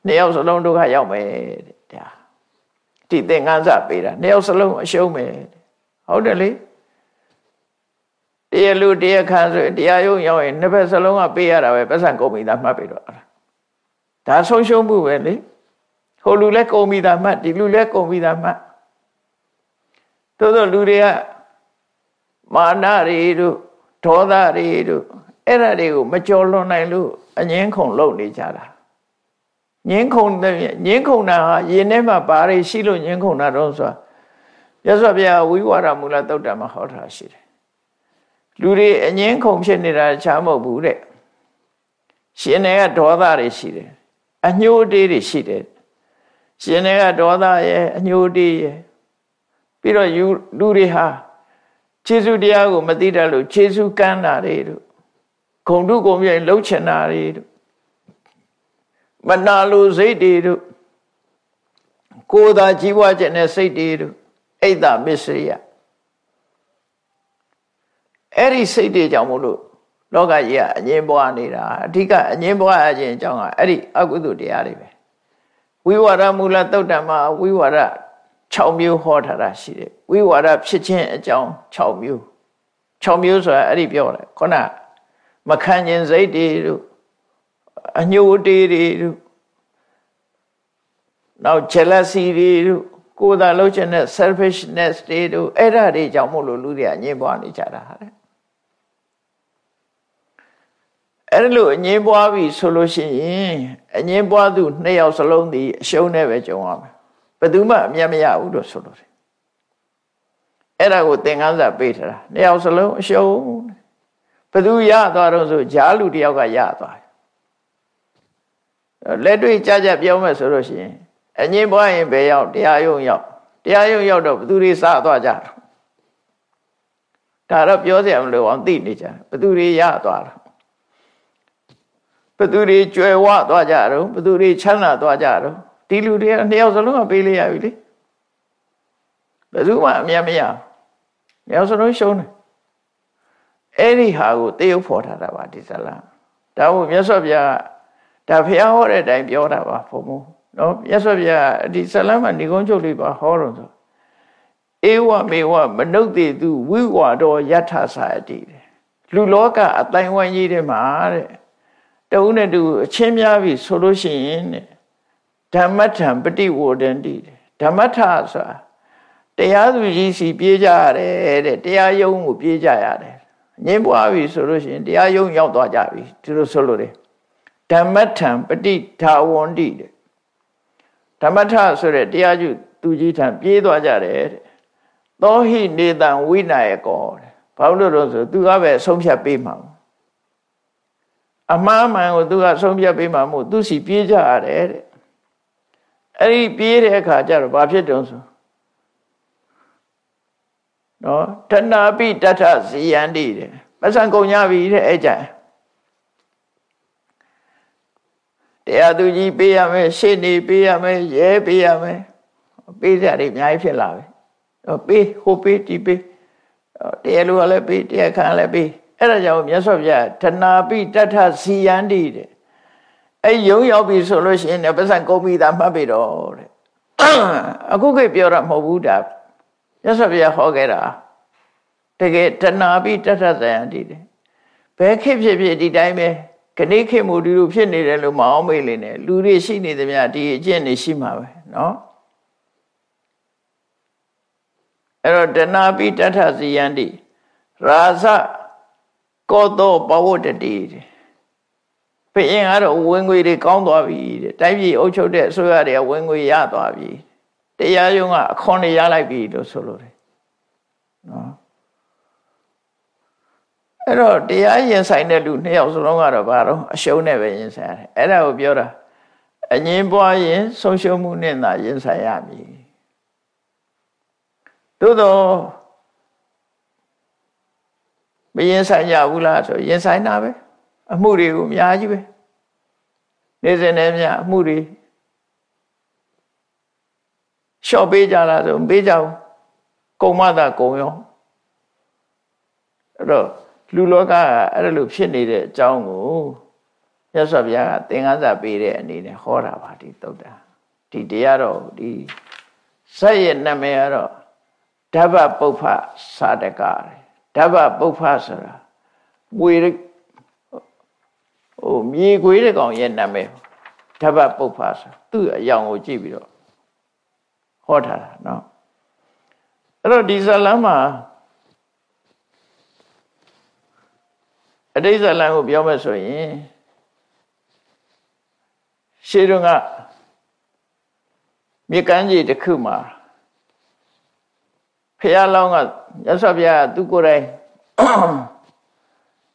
နှစ်ယောက်စလုံးဒုက္ခရောက်မယ်တဲ့ဒါဒီသင်္ကန်းစပေးတာနှစ်ယောက်စလုံးအရှုံးမယ် ဟုတ်တယ်လေတရားလူတရားခံဆိုတရားယုံရောက်ရင်နှစ်ဖက်စလုံးကပေးရတာပဲပတ်စံကုန်ပြီသားမှတ်ပြီးတော့ဒါဆုံးရှုံးမှုပဲလေဟိုလူလည်းကုန်ပြီသားမှတ်ဒီလူလည်းကုန်ပြီသားမှတ်သို့သောလူတွေကမာနတွေတို့ဒေါသတွေတို့အဲ့ဒါတွေကိုမကြော်လွန်နိုင်လို့အငင်းခုန်လုပ်နေကြတာငင်းခုန်တဲ့ငင်းခုန်တာဟာရင်ထဲမှာဘာတွေရှိလို့ငင်းခုန်တာတော့ဆိုတာ ရသော်ဗျာဝိဝါဒမူလသုတ်တံမှာဟောထားရှိတယ်လူတွေအငင်းခုန်ဖြစ်နေတာချားမဟုတ်ဘူးတဲ့ရှင်တွေကဒေါသတွေရှိတယ်အညှိုးတေးတွေရှိတယ်ရှင်တွေကဒေါသရဲ့အညှိုးတေးရဲ့ပြီးတော့ယူလူတွေဟာခြေဆုတရားကိုမသိတတ်လို့ခြေဆုကမ်းတာတွေတို့ဂုံတုဂုံပြိုင်လှုပ်ချင်တာတွေတို့မနာလိုစိတ်တွေတို့ကိုယ်သာကြီးပွားခြင်းနဲ့စိတ်တွေတို့ အိတ်တာမစ္စရိယအဲ့ဒီစိတ်တွေကြောင့်မို့လို့လောကကြီးကအငင်းပွားနေတာအဓိကအငင်းပွားခြင်းအကြောင်းကအဲ့ဒီအကုသိုလ်တရားတွေပဲဝိဝါဒမူလသုတ်တံမှာဝိဝါဒ6မျိုးဟောထားတာရှိတယ်ဝိဝါဒဖြစ်ခြင်းအကြောင်း6မျိုး6မျိုးဆိုတာအဲ့ဒီပြောတယ်ခုနမခံခြင်းစိတ်တွေတို့အညှိုးတေးတွေတို့နောက် jealousy တွေတို့ ကိုယ်သာလှုပ်ချင်တဲ့ selfishness တွေတို့အဲ့ဒါတွေကြောင့်မို့လို့လူတွေအငြင်းပွားနေကြတာတဲ့အဲ့လိုအငြင်းပွားပြီဆိုလို့ရှိရင်အငြင်းပွားသူနှစ်ယောက်စလုံးဒီအရှုံးနဲ့ပဲကြုံရမယ်ဘယ်သူမှအမျက်မရဘူးလို့ဆိုလို့တယ်အဲ့ဒါကိုသင်္ကန်းစာပေးထားတာနှစ်ယောက်စလုံးအရှုံးဘယ်သူရသွားတော့ဆိုဂျားလူတယောက်ကရသွားတယ်လက်တွေ့ကြကြပြောမယ်ဆိုလို့ရှိရင် အငင်းပွားရင်ဘယ်ရောက်တရားယုံရောက်တရားယုံရောက်တော့ဘသူတွေစသွားကြတော့ဒါတော့ပြောစရာမလိုအောင်သိနေကြဘသူတွေရသွားတော့ဘသူတွေကြွယ်ဝသွားကြတော့ဘသူတွေချမ်းသာသွားကြတော့ဒီလူတွေကနှစ်ယောက်စလုံးကပေးလိုက်ရပြီလေဘယ်သူမှအမြတ်မရနှစ်ယောက်စလုံးရှုံးတယ်အဲ့ဒီဟာကိုတေယုတ်ဖော်ထားတာပါဒီဇလံဒါကိုမြတ်စွာဘုရားဒါဖះဟောတဲ့အတိုင်းပြောတာပါဘုံဘုံ နော်မြတ်စွာဘုရားဒီဇလံမှာဏိကုံးချုပ်လေးပါဟောတော့ဆိုဧဝမေဝမနုဿေသူဝိဝါတော်ယထာစာတိတဲ့လူလောကအတိုင်းဝိုင်းကြီးတဲ့မှာတဲ့တဦးနဲ့တူအချင်းများပြီဆိုလို့ရှိရင်တဲ့ဓမ္မထံပฏิဝဒန္တိဓမ္မထဆိုတာတရားသူကြီးစီပြေးကြရတယ်တဲ့တရားယုံကိုပြေးကြရတယ်ငင်းပွားပြီဆိုလို့ရှိရင်တရားယုံရောက်သွားကြပြီဒီလိုဆိုလို့တယ်ဓမ္မထံပฏิထာဝန္တိတဲ့ ဓမ္မထဆိုတဲ့တရားကျသူကြီးထံပြေးသွားကြတယ်တဲ့သောဟိနေတံဝိနာယကောတဲ့ဘာလို့လို့ဆိုသူကပဲဆုံးဖြတ်ပေးမှာအမှားမှန်ကိုသူကဆုံးဖြတ်ပေးမှာမို့သူစီပြေးကြရတယ်တဲ့အဲ့ဒီပြေးတဲ့အခါကျတော့ဘာဖြစ်တုံးဆိုနော်တဏှာပိတထဇီယန္တိတဲ့ပစံကုန်ကြပြီတဲ့အဲ့ကြ တရားသူကြီးပေးရမယ်ရှေ့နေပေးရမယ်ရဲပေးရမယ်ပေးကြတယ်အများကြီးဖြစ်လာပြီပေးဟိုပေးဒီပေးတရားလူကလည်းပေးတရားခံလည်းပေးအဲ့ဒါကြောင့်မြတ်စွာဘုရားတဏှာပိတထဇီယန္တိတဲ့အဲ့ယုံရောက်ပြီဆိုလို့ရှိရင်လည်းပတ်စံကုန်ပြီသာမှတ်ပြီတော့တဲ့အခုခေတ်ပြောတာမဟုတ်ဘူးဒါမြတ်စွာဘုရားဟောခဲ့တာတကယ်တဏှာပိတထဇယံတိတယ်ဘယ်ခေတ်ဖြစ်ဖြစ်ဒီတိုင်းပဲ ခဏခေတ်မူဒီလိုဖြစ်နေတယ်လို့မအောင်မေ့လေနဲ့လူတွေရှိနေသမျှဒီအကျင့်တွေရှိမှာပဲเนาะအဲ့တော့တဏှာပိတထဇယံတိရာဇကောသောပဝတ္တတိတဲ့ဘယင်ကတော့ဝင်ငွေတွေကောင်းသွားပြီတဲ့တိုင်းပြည်အုပ်ချုပ်တဲ့အစိုးရတွေကဝင်ငွေရသွားပြီတရားရုံးကအခွန်တွေရလိုက်ပြီလို့ဆိုလို့တယ်နော် အဲ့တော့တရားရင်ဆိုင်တဲ့လူနှစ်ယောက်စလုံးကတော့ဘာတော့အရှုံးနဲ့ပဲရင်ဆိုင်ရတယ်အဲ့ဒါကိုပြောတာအငင်းပွားရင်ဆုံးရှုံးမှုနဲ့သာရင်ဆိုင်ရမည်သို့တော့မရင်ဆိုင်ရဘူးလားဆိုရင်ဆိုင်တာပဲအမှုတွေကိုအများကြီးပဲနေစဉ်နဲ့များအမှုတွေလျှော့ပေးကြလားဆိုမပေးကြဘူးကုံမသာကုံရောအဲ့တော့ လူလောကကအဲ့လိုဖြစ်နေတဲ့အကြောင်းကိုမြတ်စွာဘုရားကသင်္ကန်းစာပေးတဲ့အနေနဲ့ဟောတာပါဒီတုတ်တာဒီတရားတော့ဒီဇက်ရဲ့နာမည်ကတော့ဓဗ္ဗပုပ္ဖစာတကဓဗ္ဗပုပ္ဖဆိုတာဝေဟိုမြေခွေးတဲ့ကောင်ရဲ့နာမည်ဓဗ္ဗပုပ္ဖဆိုသူ့အယောင်ကိုကြည့်ပြီးတော့ဟောထားတာเนาะအဲ့တော့ဒီဇလမ်းမှာ အတိတ်ဇလံကိုပြောမယ်ဆိုရင်ရှေးတုန်းကမြေကမ်းကြီးတစ်ခုမှာဖះလောင်းကရသော်ဘုရားသူကိုယ်တိုင်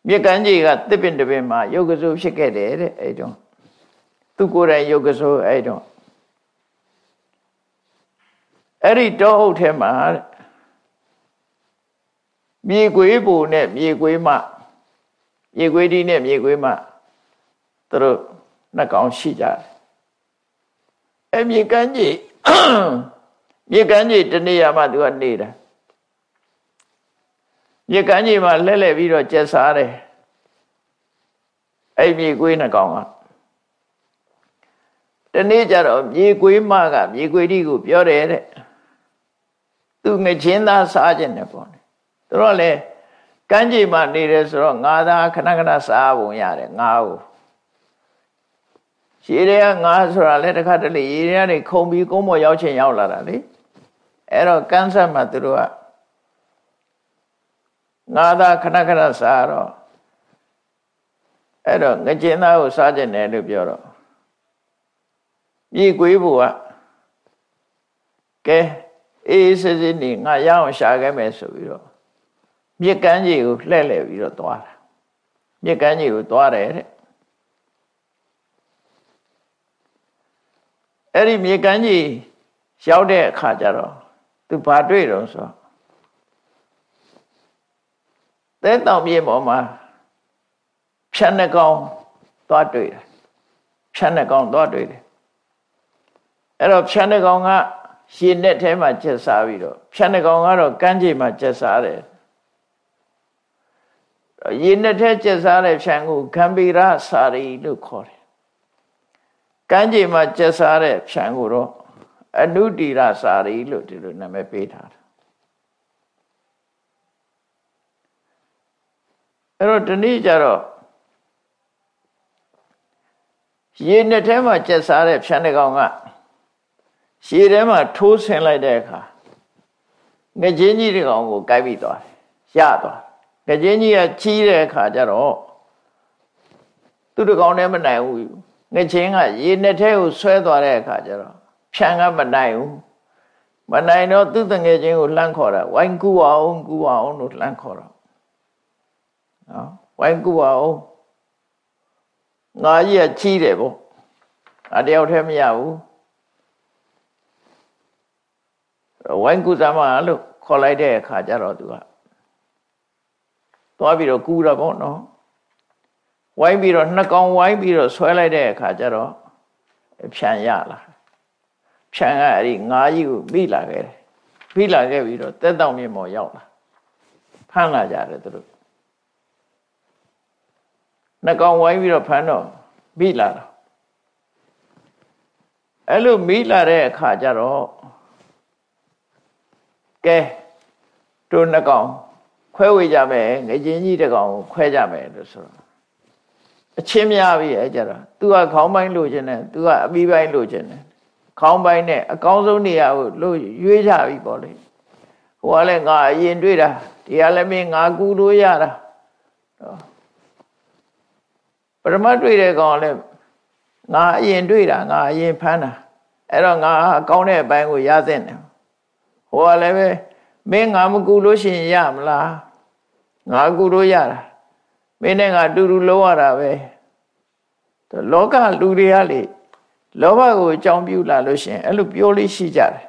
မြေကမ်းကြီးကတစ်ပင်တစ်ပင်မှာယုတ်ကစိုးဖြစ်ခဲ့တယ်တဲ့အဲ့တုန်းသူကိုယ်တိုင်ယုတ်ကစိုးအဲ့တုန်းအဲ့ဒီတောအုပ်ထဲမှာမြေကွေးပူနဲ့မြေကွေးမ မြေခွေးဒီနဲ့မြေခွေးမသူတို့နှစ်ကောင်ရှိကြတယ်အဲမြေကမ်းကြီးမြေကမ်းကြီးတနေရာမှသူကနေတာမြေကမ်းကြီးမှာလဲလှဲ့ပြီးတော့ကျက်စားတယ်အဲ့မြေခွေးနှစ်ကောင်ကတနေ့ကျတော့မြေခွေးမကမြေခွေးဒီကိုပြောတယ်တဲ့သူငချင်းသားစားခြင်းနဲ့ပေါ့သူတို့လည်း ကမ်းခြေမှာနေတယ်ဆိုတော့ငါသားခဏခဏစားပုံရတယ်ငါ့ကိုရေတွေကငါဆိုတာလည်းတစ်ခါတလေရေတွေကနေခုံပြီးကုန်းပေါ်ရောက်ချင်ရောက်လာတာလေအဲ့တော့ကန်းဆက်မှာသူတို့ကငါသားခဏခဏစားတော့အဲ့တော့ငကျင်သားကိုစားကျင်တယ်လို့ပြောတော့မြေကွေးဘူကကဲအေးစစ်စစ်နေငါရအောင်ရှာခဲ့မယ်ဆိုပြီးတော့ မြစ်ကမ်းကြီးကိုလှည့်လှည့်ပြီးတော့သွားတာမြစ်ကမ်းကြီးကိုသွားတယ်တဲ့အဲ့ဒီမြေကမ်းကြီးရောက်တဲ့အခါကျတော့သူဘာတွေ့တော့ဆိုသဲတောင်မြေပေါ်မှာဖြတ်နှကောင်သွားတွေ့တယ်ဖြတ်နှကောင်သွားတွေ့တယ်အဲ့တော့ဖြတ်နှကောင်ကရေနဲ့ထဲမှာကျက်စားပြီးတော့ဖြတ်နှကောင်ကတော့ကမ်းခြေမှာကျက်စားတယ် ရေနဲ့ထဲကျက်စားတဲ့ဖြံကိုဂံဗီရစာရီလို့ခေါ်တယ်။ကမ်းခြေမှာကျက်စားတဲ့ဖြံကိုတော့အနုတီရစာရီလို့ဒီလိုနာမည်ပေးထားတာ။အဲ့တော့ဒီနေ့ကျတော့ရေနဲ့ထဲမှာကျက်စားတဲ့ဖြံတစ်ကောင်ကရေထဲမှာထိုးဆင်လိုက်တဲ့အခါငချင်းကြီးတစ်ကောင်ကိုကိုက်ပြီးသွားတယ်။ရသွားတယ် ငကြင်းကြီးကချီးတဲ့အခါကျတော့သူတကောင်နဲ့မနိုင်ဘူးငချင်းကရေနဲ့ထဲကိုဆွဲသွားတဲ့အခါကျတော့ဖြန်ကမနိုင်ဘူးမနိုင်တော့သူတငယ်ချင်းကိုလှမ်းခေါ်တာဝိုင်းကူအောင်ကူအောင်လို့လှမ်းခေါ်တော့နော်ဝိုင်းကူအောင်ငါကြီးကချီးတယ်ပေါ့အတယောက်တည်းမရဘူးဝိုင်းကူသမားလို့ခေါ်လိုက်တဲ့အခါကျတော့သူက သွားပြီးတော့ကူတာပေါ့နော်ဝိုင်းပြီးတော့နှစ်ကောင်ဝိုင်းပြီးတော့ဆွဲလိုက်တဲ့အခါကျတော့ဖြန်ရလာဖြန်ကအဲ့ဒီငါးကြီးကိုပြီးလာခဲ့တယ်ပြီးလာခဲ့ပြီးတော့တက်တောင်မြေမော်ရောက်လာဖမ်းလာကြတယ်သူတို့နှစ်ကောင်ဝိုင်းပြီးတော့ဖမ်းတော့ပြီးလာတော့အဲ့လိုမိလာတဲ့အခါကျတော့ကဲတို့နှစ်ကောင် ခွဲဝေကြမယ်ငချင်းကြီးတကောင်ကိုခွဲကြမယ်လို့ဆိုတော့အချင်းများပြီအဲကြတော့ तू ကခေါင်းပိုင်းလိုချင်တယ် तू ကအပြီးပိုင်းလိုချင်တယ်ခေါင်းပိုင်းနဲ့အကောင်းဆုံးနေရာကိုလို့ရွေးကြပြီပေါ့လေဟိုကလည်းငါအရင်တွေ့တာဒီကလည်းမင်းငါကူလို့ရတာပရမတ်တွေ့တဲ့ကောင်လည်းငါအရင်တွေ့တာငါအရင်ဖမ်းတာအဲ့တော့ငါအကောင်းတဲ့အပိုင်းကိုရသင့်တယ်ဟိုကလည်းပဲမင်းငါမကူလို့ရှိရင်ရမလား ငါကူလို့ရတာမင်းနဲ့ငါတူတူလုံးရတာပဲလောကလူတွေကလေလောဘကိုအကြောင်းပြုလာလို့ရှင်အဲ့လိုပြောလေးရှိကြတယ်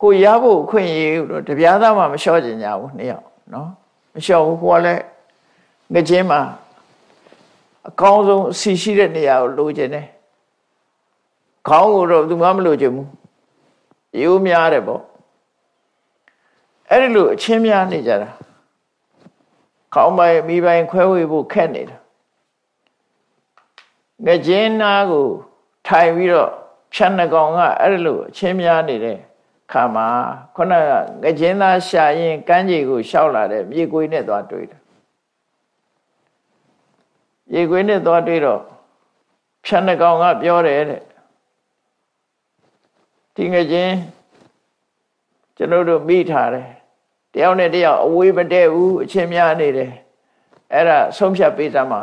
ကိုရဖို့အခွင့်အရေးတော့တပြားသားမှမလျှော့ကျင်ကြဘူးနှစ်ယောက်နော်မလျှော့ဘူးဟိုကလည်းငချင်းမှာအကောင်းဆုံးအစီရှိတဲ့နေရာကိုလိုချင်တယ်ခေါင်းကိုတော့သူမှမလိုချင်ဘူးရိုးများတယ်ပေါ့ အဲ့ဒီလိုအချင်းများနေကြတာခေါင်းပိုင်းမိပိုင်းခွဲဝေဖို့ခက်နေတာငကြင်းနာကိုထိုင်ပြီးတော့ဖြတ်နှကောင်ကအဲ့ဒီလိုအချင်းများနေတဲ့ခါမှာခုနကငကြင်းသားရှာရင်ကမ်းခြေကိုရှောက်လာတဲ့မြေကွေးနဲ့သွားတွေ့တယ်မြေကွေးနဲ့သွားတွေ့တော့ဖြတ်နှကောင်ကပြောတယ်တဲ့ဒီငကြင်းကျွန်တော်တို့မိထားတယ် တယောက်နဲ့တယောက်အဝေးမတည့်ဘူးအချင်းများနေတယ်အဲ့ဒါဆုံးဖြတ်ပေးသမှာ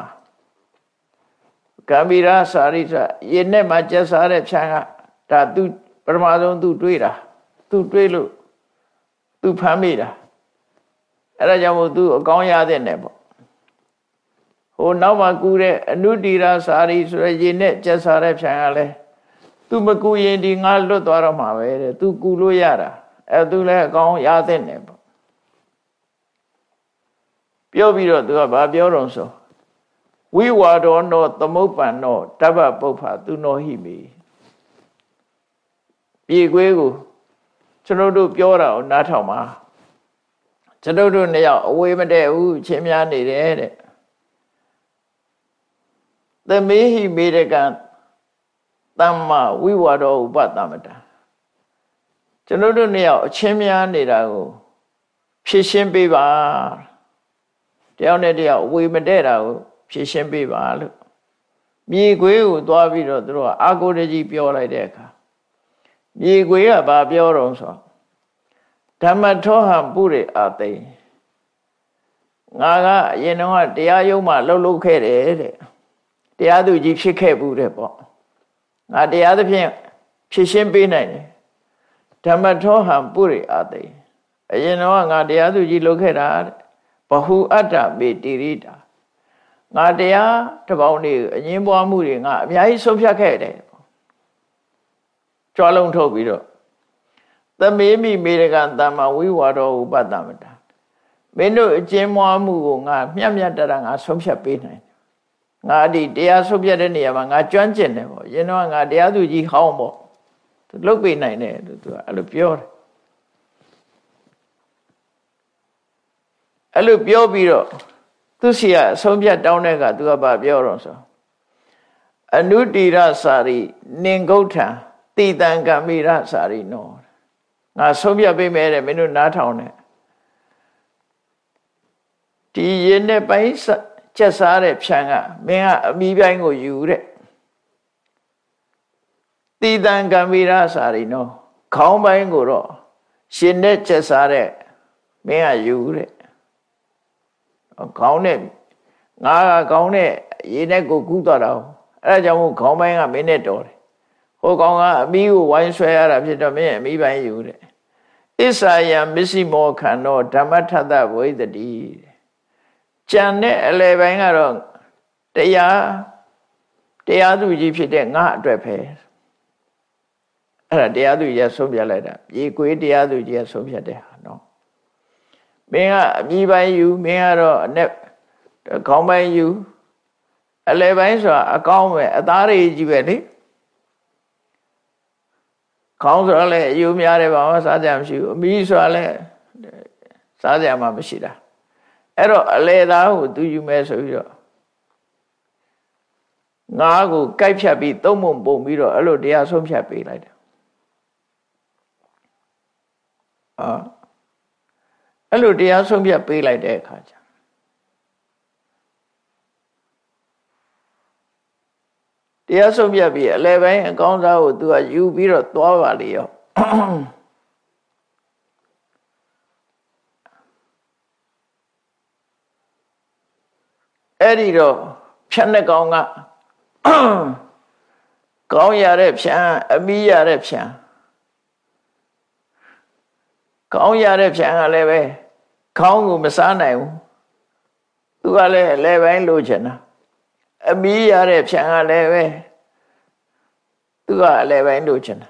ကံဗီရာစာရိသရေနဲ့မှကျက်စားတဲ့ဖြန်းကဒါသူပထမဆုံးသူတွေးတာသူတွေးလို့သူဖမ်းမိတာအဲ့ဒါကြောင့်မို့သူအကောင်းရတဲ့နဲ့ပေါ့ဟိုနောက်မှကူတဲ့အနုတီရာစာရိဆိုရရေနဲ့ကျက်စားတဲ့ဖြန်းကလည်းသူမကူရင်ဒီငါလွတ်သွားတော့မှာပဲတဲ့သူကူလို့ရတာအဲသူလည်းအကောင်းရတဲ့နဲ့ပေါ့ ပြောပြီးတော့သူကဘာပြောတော့ဆိုဝိဝါဒောနောသမုပ္ပန်နောတပ္ပပုပ္ဖာသူနောဟိမိပြေခွေးကိုကျွန်တော်တို့ပြောတာကိုနားထောင်ပါကျွန်တော်တို့နှစ်ယောက်အဝေးမတည့်ဘူးချင်းများနေတယ်တဲ့သမေဟိမေရကံသမ္မာဝိဝါဒောဥပတမတာကျွန်တော်တို့နှစ်ယောက်အချင်းများနေတာကို ဖြည့်ရှင်းပေးပါတ ယောက်နဲ့တယောက်ဝေမတည့်တာကိုဖြည့်ရှင်းပေးပါလို့မြေခွေးကိုသွားပြီးတော့သူတို့ကအာကိုတကြီးပြောလိုက်တဲ့အခါမြေခွေးကဘာပြောတော့ဆိုဓမ္မထောဟံပုရိအာသိငါကအရင်တော့တရားယုံမှလှုပ်လှုပ်ခဲ့တယ်တဲ့တရားသူကြီးဖြစ်ခဲ့ဘူးတဲ့ပေါ့ငါတရားသဖြင့်ဖြည့်ရှင်းပေးနိုင်တယ်ဓမ္မထောဟံပုရိအာသိအရင်တော့ငါတရားသူကြီးလုပ်ခဲ့တာတဲ့ ဘဟုအတ္တမေတိရိတာငါတရားတပေါင်းနေအငင်းပွားမှုတွေငါအများကြီးဆုံးဖြတ်ခဲ့တယ်ကြွားလုံးထုတ်ပြီးတော့သမေမိမေရကံတမ္မာဝိဝါရောဥပတ္တမတာမင်းတို့အကျဉ်းမွားမှုကိုငါမျက်မျက်တရငါဆုံးဖြတ်ပေးနိုင်ငါဒီတရားဆုံးဖြတ်တဲ့နေရာမှာငါကျွမ်းကျင်တယ်ပေါ့ရင်တော့ငါတရားသူကြီးဟောင်းပေါ့သူလုတ်ပေးနိုင်တယ်သူကအဲ့လိုပြောတယ် အဲ့လိုပြောပြီးတော့သူစီကအဆုံးဖြတ်တောင်းတဲ့ကသူကဘာပြောတော့ဆိုအနုတိရစာရိနင်ဂုဋ္ဌံတိတံကမိရစာရိနောငါဆုံးဖြတ်ပေးမယ်တဲ့မင်းတို့နားထောင်တယ်ဒီရင်နဲ့ပိုင်းချက်စားတဲ့ဖြံကမင်းကအမိပိုင်းကိုယူတဲ့တိတံကမိရစာရိနောခေါင်းပိုင်းကိုတော့ရှင်နဲ့ချက်စားတဲ့မင်းကယူတဲ့ ခေါင်းနဲ့ငါကခေါင်းနဲ့ရေနဲ့ကိုကူးသွားတာအဲ့ဒါကြောင့်မို့ခေါင်းပိုင်းကမင်းနဲ့တော်တယ်ဟိုကောင်ကအမီးကိုဝိုင်းဆွဲရတာဖြစ်တော့မင်းအမီးပိုင်းယူတယ်အစ္ဆာယမစ္စည်းမောခန္ဓာဓမ္မထသဝိသတိကြံတဲ့အလယ်ပိုင်းကတော့တရားတရားသူကြီးဖြစ်တဲ့ငါအတွက်ပဲအဲ့ဒါတရားသူကြီးဆုံးဖြတ်လိုက်တာရေကွေးတရားသူကြီးဆုံးဖြတ်တဲ့ဟာနော် မင်းကအမြီးပိုင်းယူမင်းကတော့အနဲ့ခေါင်းပိုင်းယူအလဲပိုင်းဆိုတာအကောင်းပဲအသားတွေကြီးပဲလေခေါင်းဆိုတာလည်းအယူများတယ်ဘာမှစားကြမရှိဘူးအမီးဆိုတာလည်းစားကြမှမရှိတာအဲ့တော့အလဲသားကိုသူယူမယ်ဆိုပြီးတော့ငါးကိုကြိုက်ဖြတ်ပြီးသုံးပုံပုံပြီးတော့အဲ့လိုတရားဆုံးဖြတ်ပေးလိုက်တယ်အာ အဲ့လိုတရားဆုံးဖြတ်ပေးလိုက်တဲ့အခါကျတရားဆုံးဖြတ်ပြီးအလဲပိုင်းအကောင်းစားကိုသူကယူပြီးတော့သွားပါလေရောအဲ့ဒီတော့ဖြတ်နဲ့ကောင်းကကောင်းရတဲ့ဖြန်းအမိရတဲ့ဖြန်း ကောင်းရတဲ့ဖြန်းကလည်းပဲခေါင်းကိုမစားနိုင်ဘူးကလည်းအလဲပိုင်းလိုချင်တာအမီးရတဲ့ဖြံကလည်းပဲသူကအလဲပိုင်းလိုချင်တာ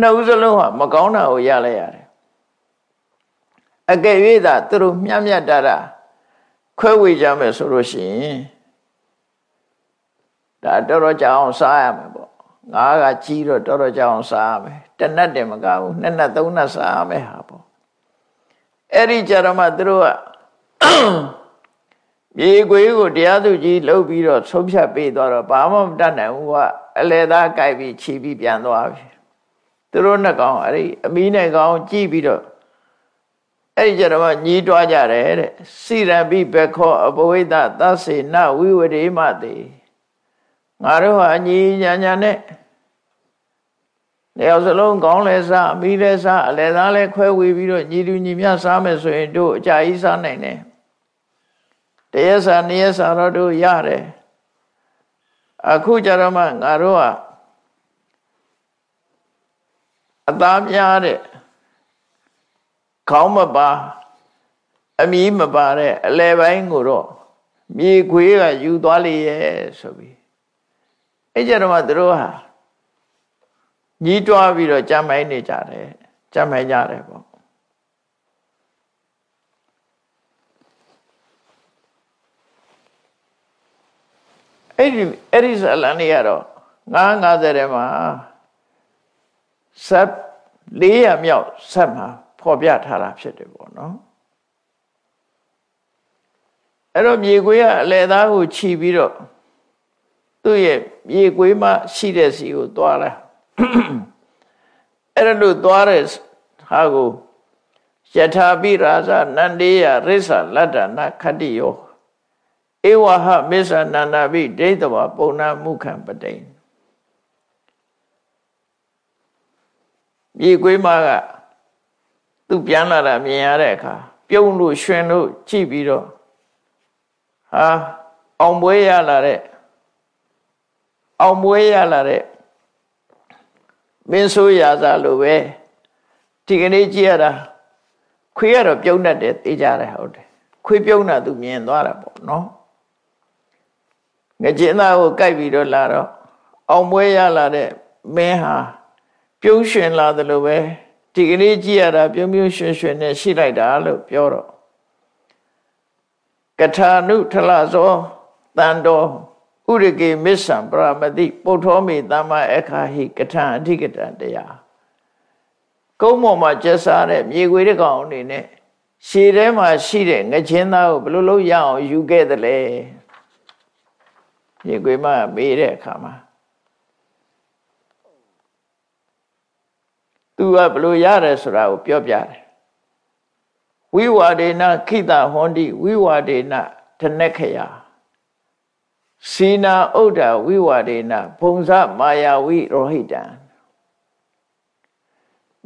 နှုတ်စလုံးဟာမကောင်းတာကိုရလိုက်ရတယ်အကယ်၍သာသူတို့မြတ်မြတ်တာတာခွဲဝေကြမယ်ဆိုလို့ရှိရင်ဒါတော်တော်ကြောင်စားရမယ်ပေါ့ ငါးကကြီးတော့တော်တော်ကြောင်စားရမယ်တနတ်တယ်မကဘူးနှစ်နတ်သုံးနတ်စားရမယ်ဟာပေါ့အဲ့ဒီကြရမှသူတို့ကမြေခွေးကိုတရားသူကြီးလှုပ်ပြီးတော့ဆုံးဖြတ်ပေးသွားတော့ဘာမှမတတ်နိုင်ဘူးကအလဲသားကြိုက်ပြီးခြီးပြီးပြန်သွားပြီသူတို့နှစ်ကောင်အဲ့ဒီအမီးနဲ့ကောင်ကြည့်ပြီးတော့အဲ့ဒီကြတော့ညီးတွားကြတယ်တဲ့စိရပိဘခောအဘဝိဒသစေနဝိဝရေမတိ ငါတို့ဟာညီညာညာနဲ့တယောက်စလုံးကောင်းလဲစားအမီးလဲစားအလဲသားလဲခွဲဝေပြီးတော့ညီတူညီမျှစားမယ်ဆိုရင်တို့အကြာကြီးစားနိုင်တယ်တရက်စာနှစ်ရက်စာတော့တို့ရတယ်အခုကြတော့မှငါတို့ကအသားများတဲ့ခေါင်းမပါအမီးမပါတဲ့အလဲပိုင်းကိုတော့မြေခွေးကယူသွားလေရဲ့ဆိုပြီး အဲ့ကြတော့မှသူတို့ဟာညီးတွားပြီးတော့ကြမ်းမိုင်းနေကြတယ်ကြမ်းမိုင်းကြတယ်ပေါ့အဲ့ဒီအဲ့ဒီဇလန်လေးကတော့950ထဲမှာဆက်400မြောက်ဆက်မှာဖော်ပြထားတာဖြစ်တယ်ပေါ့နော်အဲ့တော့မြေခွေးကအလဲသားကိုခြီးပြီးတော့ သူ့ရဲ့မြေခွေးမှရှိတဲ့စီကိုသွားလာအဲ့ဒါလို့သွားတဲ့ဟာကိုယထာပိရာဇနန္ဒေယရိစ္ဆလတ္တနာခတ္တိယောဧဝဟမစ္ဆနန္ဒပိဒိဋ္ဌဝပုံနာမုခံပတိန်မြေခွေးမကသူပြန်လာတာမြင်ရတဲ့အခါပြုံးလို့ရွှင်လို့ကြည့်ပြီးတော့ဟာအောင်ပွဲရလာတဲ့ အောင်ပွဲရလာတဲ့မင်းဆိုးရာဇာလိုပဲဒီကနေ့ကြည့်ရတာခွေးကတော့ပြုံးတတ်တယ်သိကြတယ်ဟုတ်တယ်ခွေးပြုံးတာသူမြင်သွားတာပေါ့နော်ငကျင်းသားကိုကြိုက်ပြီးတော့လာတော့အောင်ပွဲရလာတဲ့မင်းဟာပြုံးရှင်လာတယ်လို့ပဲဒီကနေ့ကြည့်ရတာပြုံးပြုံးရွှင်ရွှင်နဲ့ရှိလိုက်တာလို့ပြောတော့ကထာနုထလဇောတန်တော် ဥရကေမစ္ဆံပရမတိပုထော မေတမ္မအခါဟိကထာအဓိကတတရားကုန်းပေါ်မှာကျက်စားတဲ့မြေခွေတဲ့ကောင်အနေနဲ့ရှည်ထဲမှာရှိတဲ့ငချင်းသားကိုဘယ်လိုလုပ်ရအောင်ယူခဲ့သလဲမြေခွေမမေးတဲ့အခါမှာသူကဘလို့ရတယ်ဆိုတာကိုပြောပြတယ်ဝိဝါဒေနခိတဟွန်တိဝိဝါဒေနတနက်ခယ စီနာဥဒ္ဒဝိဝါဒေနဘုံဇမာယာဝိရောဟိတံ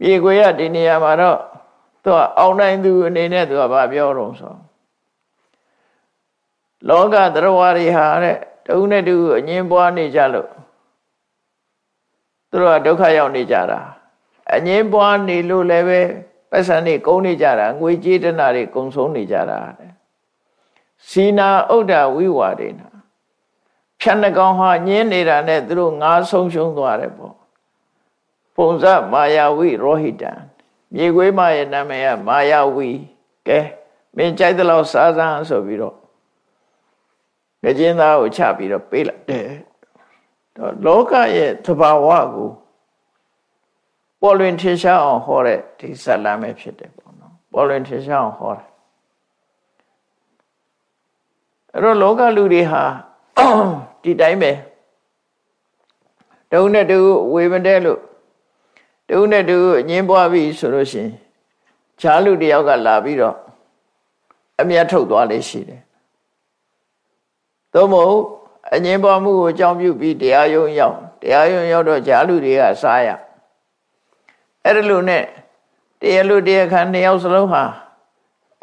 မြေခွေရဒီနေရာမှာတော့သူကအောင်နိုင်သူအနေနဲ့သူကဗာပြောတော့ဆိုလောကသရဝရီဟာတဲ့တုံးနဲ့တူအငင်းပွားနေကြလို့သူတို့ကဒုက္ခရောက်နေကြတာအငင်းပွားနေလို့လည်းပဲပတ်စံနေကုန်နေကြတာငွေကြေးတနာတွေကုန်ဆုံးနေကြတာတဲ့စီနာဥဒ္ဒဝိဝါဒေနာ ဖြတ်နှကောင်ဟာညင်းနေတာနဲ့သူတို့ငါးဆုံးရှုံးသွားတယ်ပေါ့ပုံစမာယာဝိရောဟိတံမြေခွေးမရဲ့နာမည်ကမာယာဝီကဲမင်းကြိုက်တဲ့လောက်စားစမ်းဆိုပြီးတော့ကြင်းသားကိုချပြီးတော့ပေးလိုက်တယ်တော့လောကရဲ့သဘာဝကိုပေါ်လွင်ထင်ရှားအောင်ဟောတဲ့ဒီဇတ်လမ်းပဲဖြစ်တယ်ပေါ့နော်ပေါ်လွင်ထင်ရှားအောင်ဟောတာအဲ့တော့လောကလူတွေဟာ ဒီတိုင်းပဲတုံးနဲ့တူဝေမတဲလို့တုံးနဲ့တူအငင်းပွားပြီဆိုလို့ရှိရင်ခြားလူတယောက်ကလာပြီးတော့အမျက်ထုတ်သွားလေရှိတယ်သို့မဟုတ်အငင်းပွားမှုကိုအကြောင်းပြုပြီးတရားယုံရောက်တရားယုံရောက်တော့ခြားလူတွေကစားရအဲ့ဒါလို့နဲ့တရားလူတရားခံနှစ်ယောက်စလုံးဟာ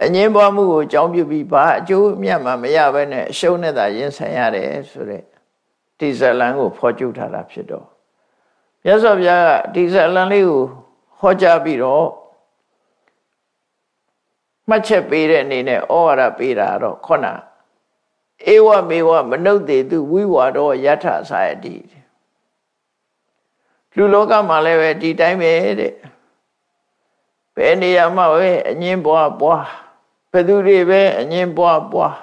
အငင်းပွားမှုကိုအကြောင်းပြုပြီးဘာအကျိုးအမြတ်မှမရဘဲနဲ့အရှုံးနဲ့သာရင်ဆိုင်ရတယ်ဆိုတဲ့ဒီဇလန်ကိုဖော်ကျူထားတာဖြစ်တော့မြတ်စွာဘုရားကဒီဇလန်လေးကိုဟောကြားပြီးတော့မှတ်ချက်ပေးတဲ့အနေနဲ့ဩဝါဒပေးတာတော့ခုနဧဝမေဝမနုဿေသူဝိဝါဒောယထစာယတိလူလောကမှာလည်းပဲဒီတိုင်းပဲတဲ့ဘယ်နေရာမှာပဲအငင်းပွားပွား ဘယ်သူတွေပဲအငင်းပွားပွား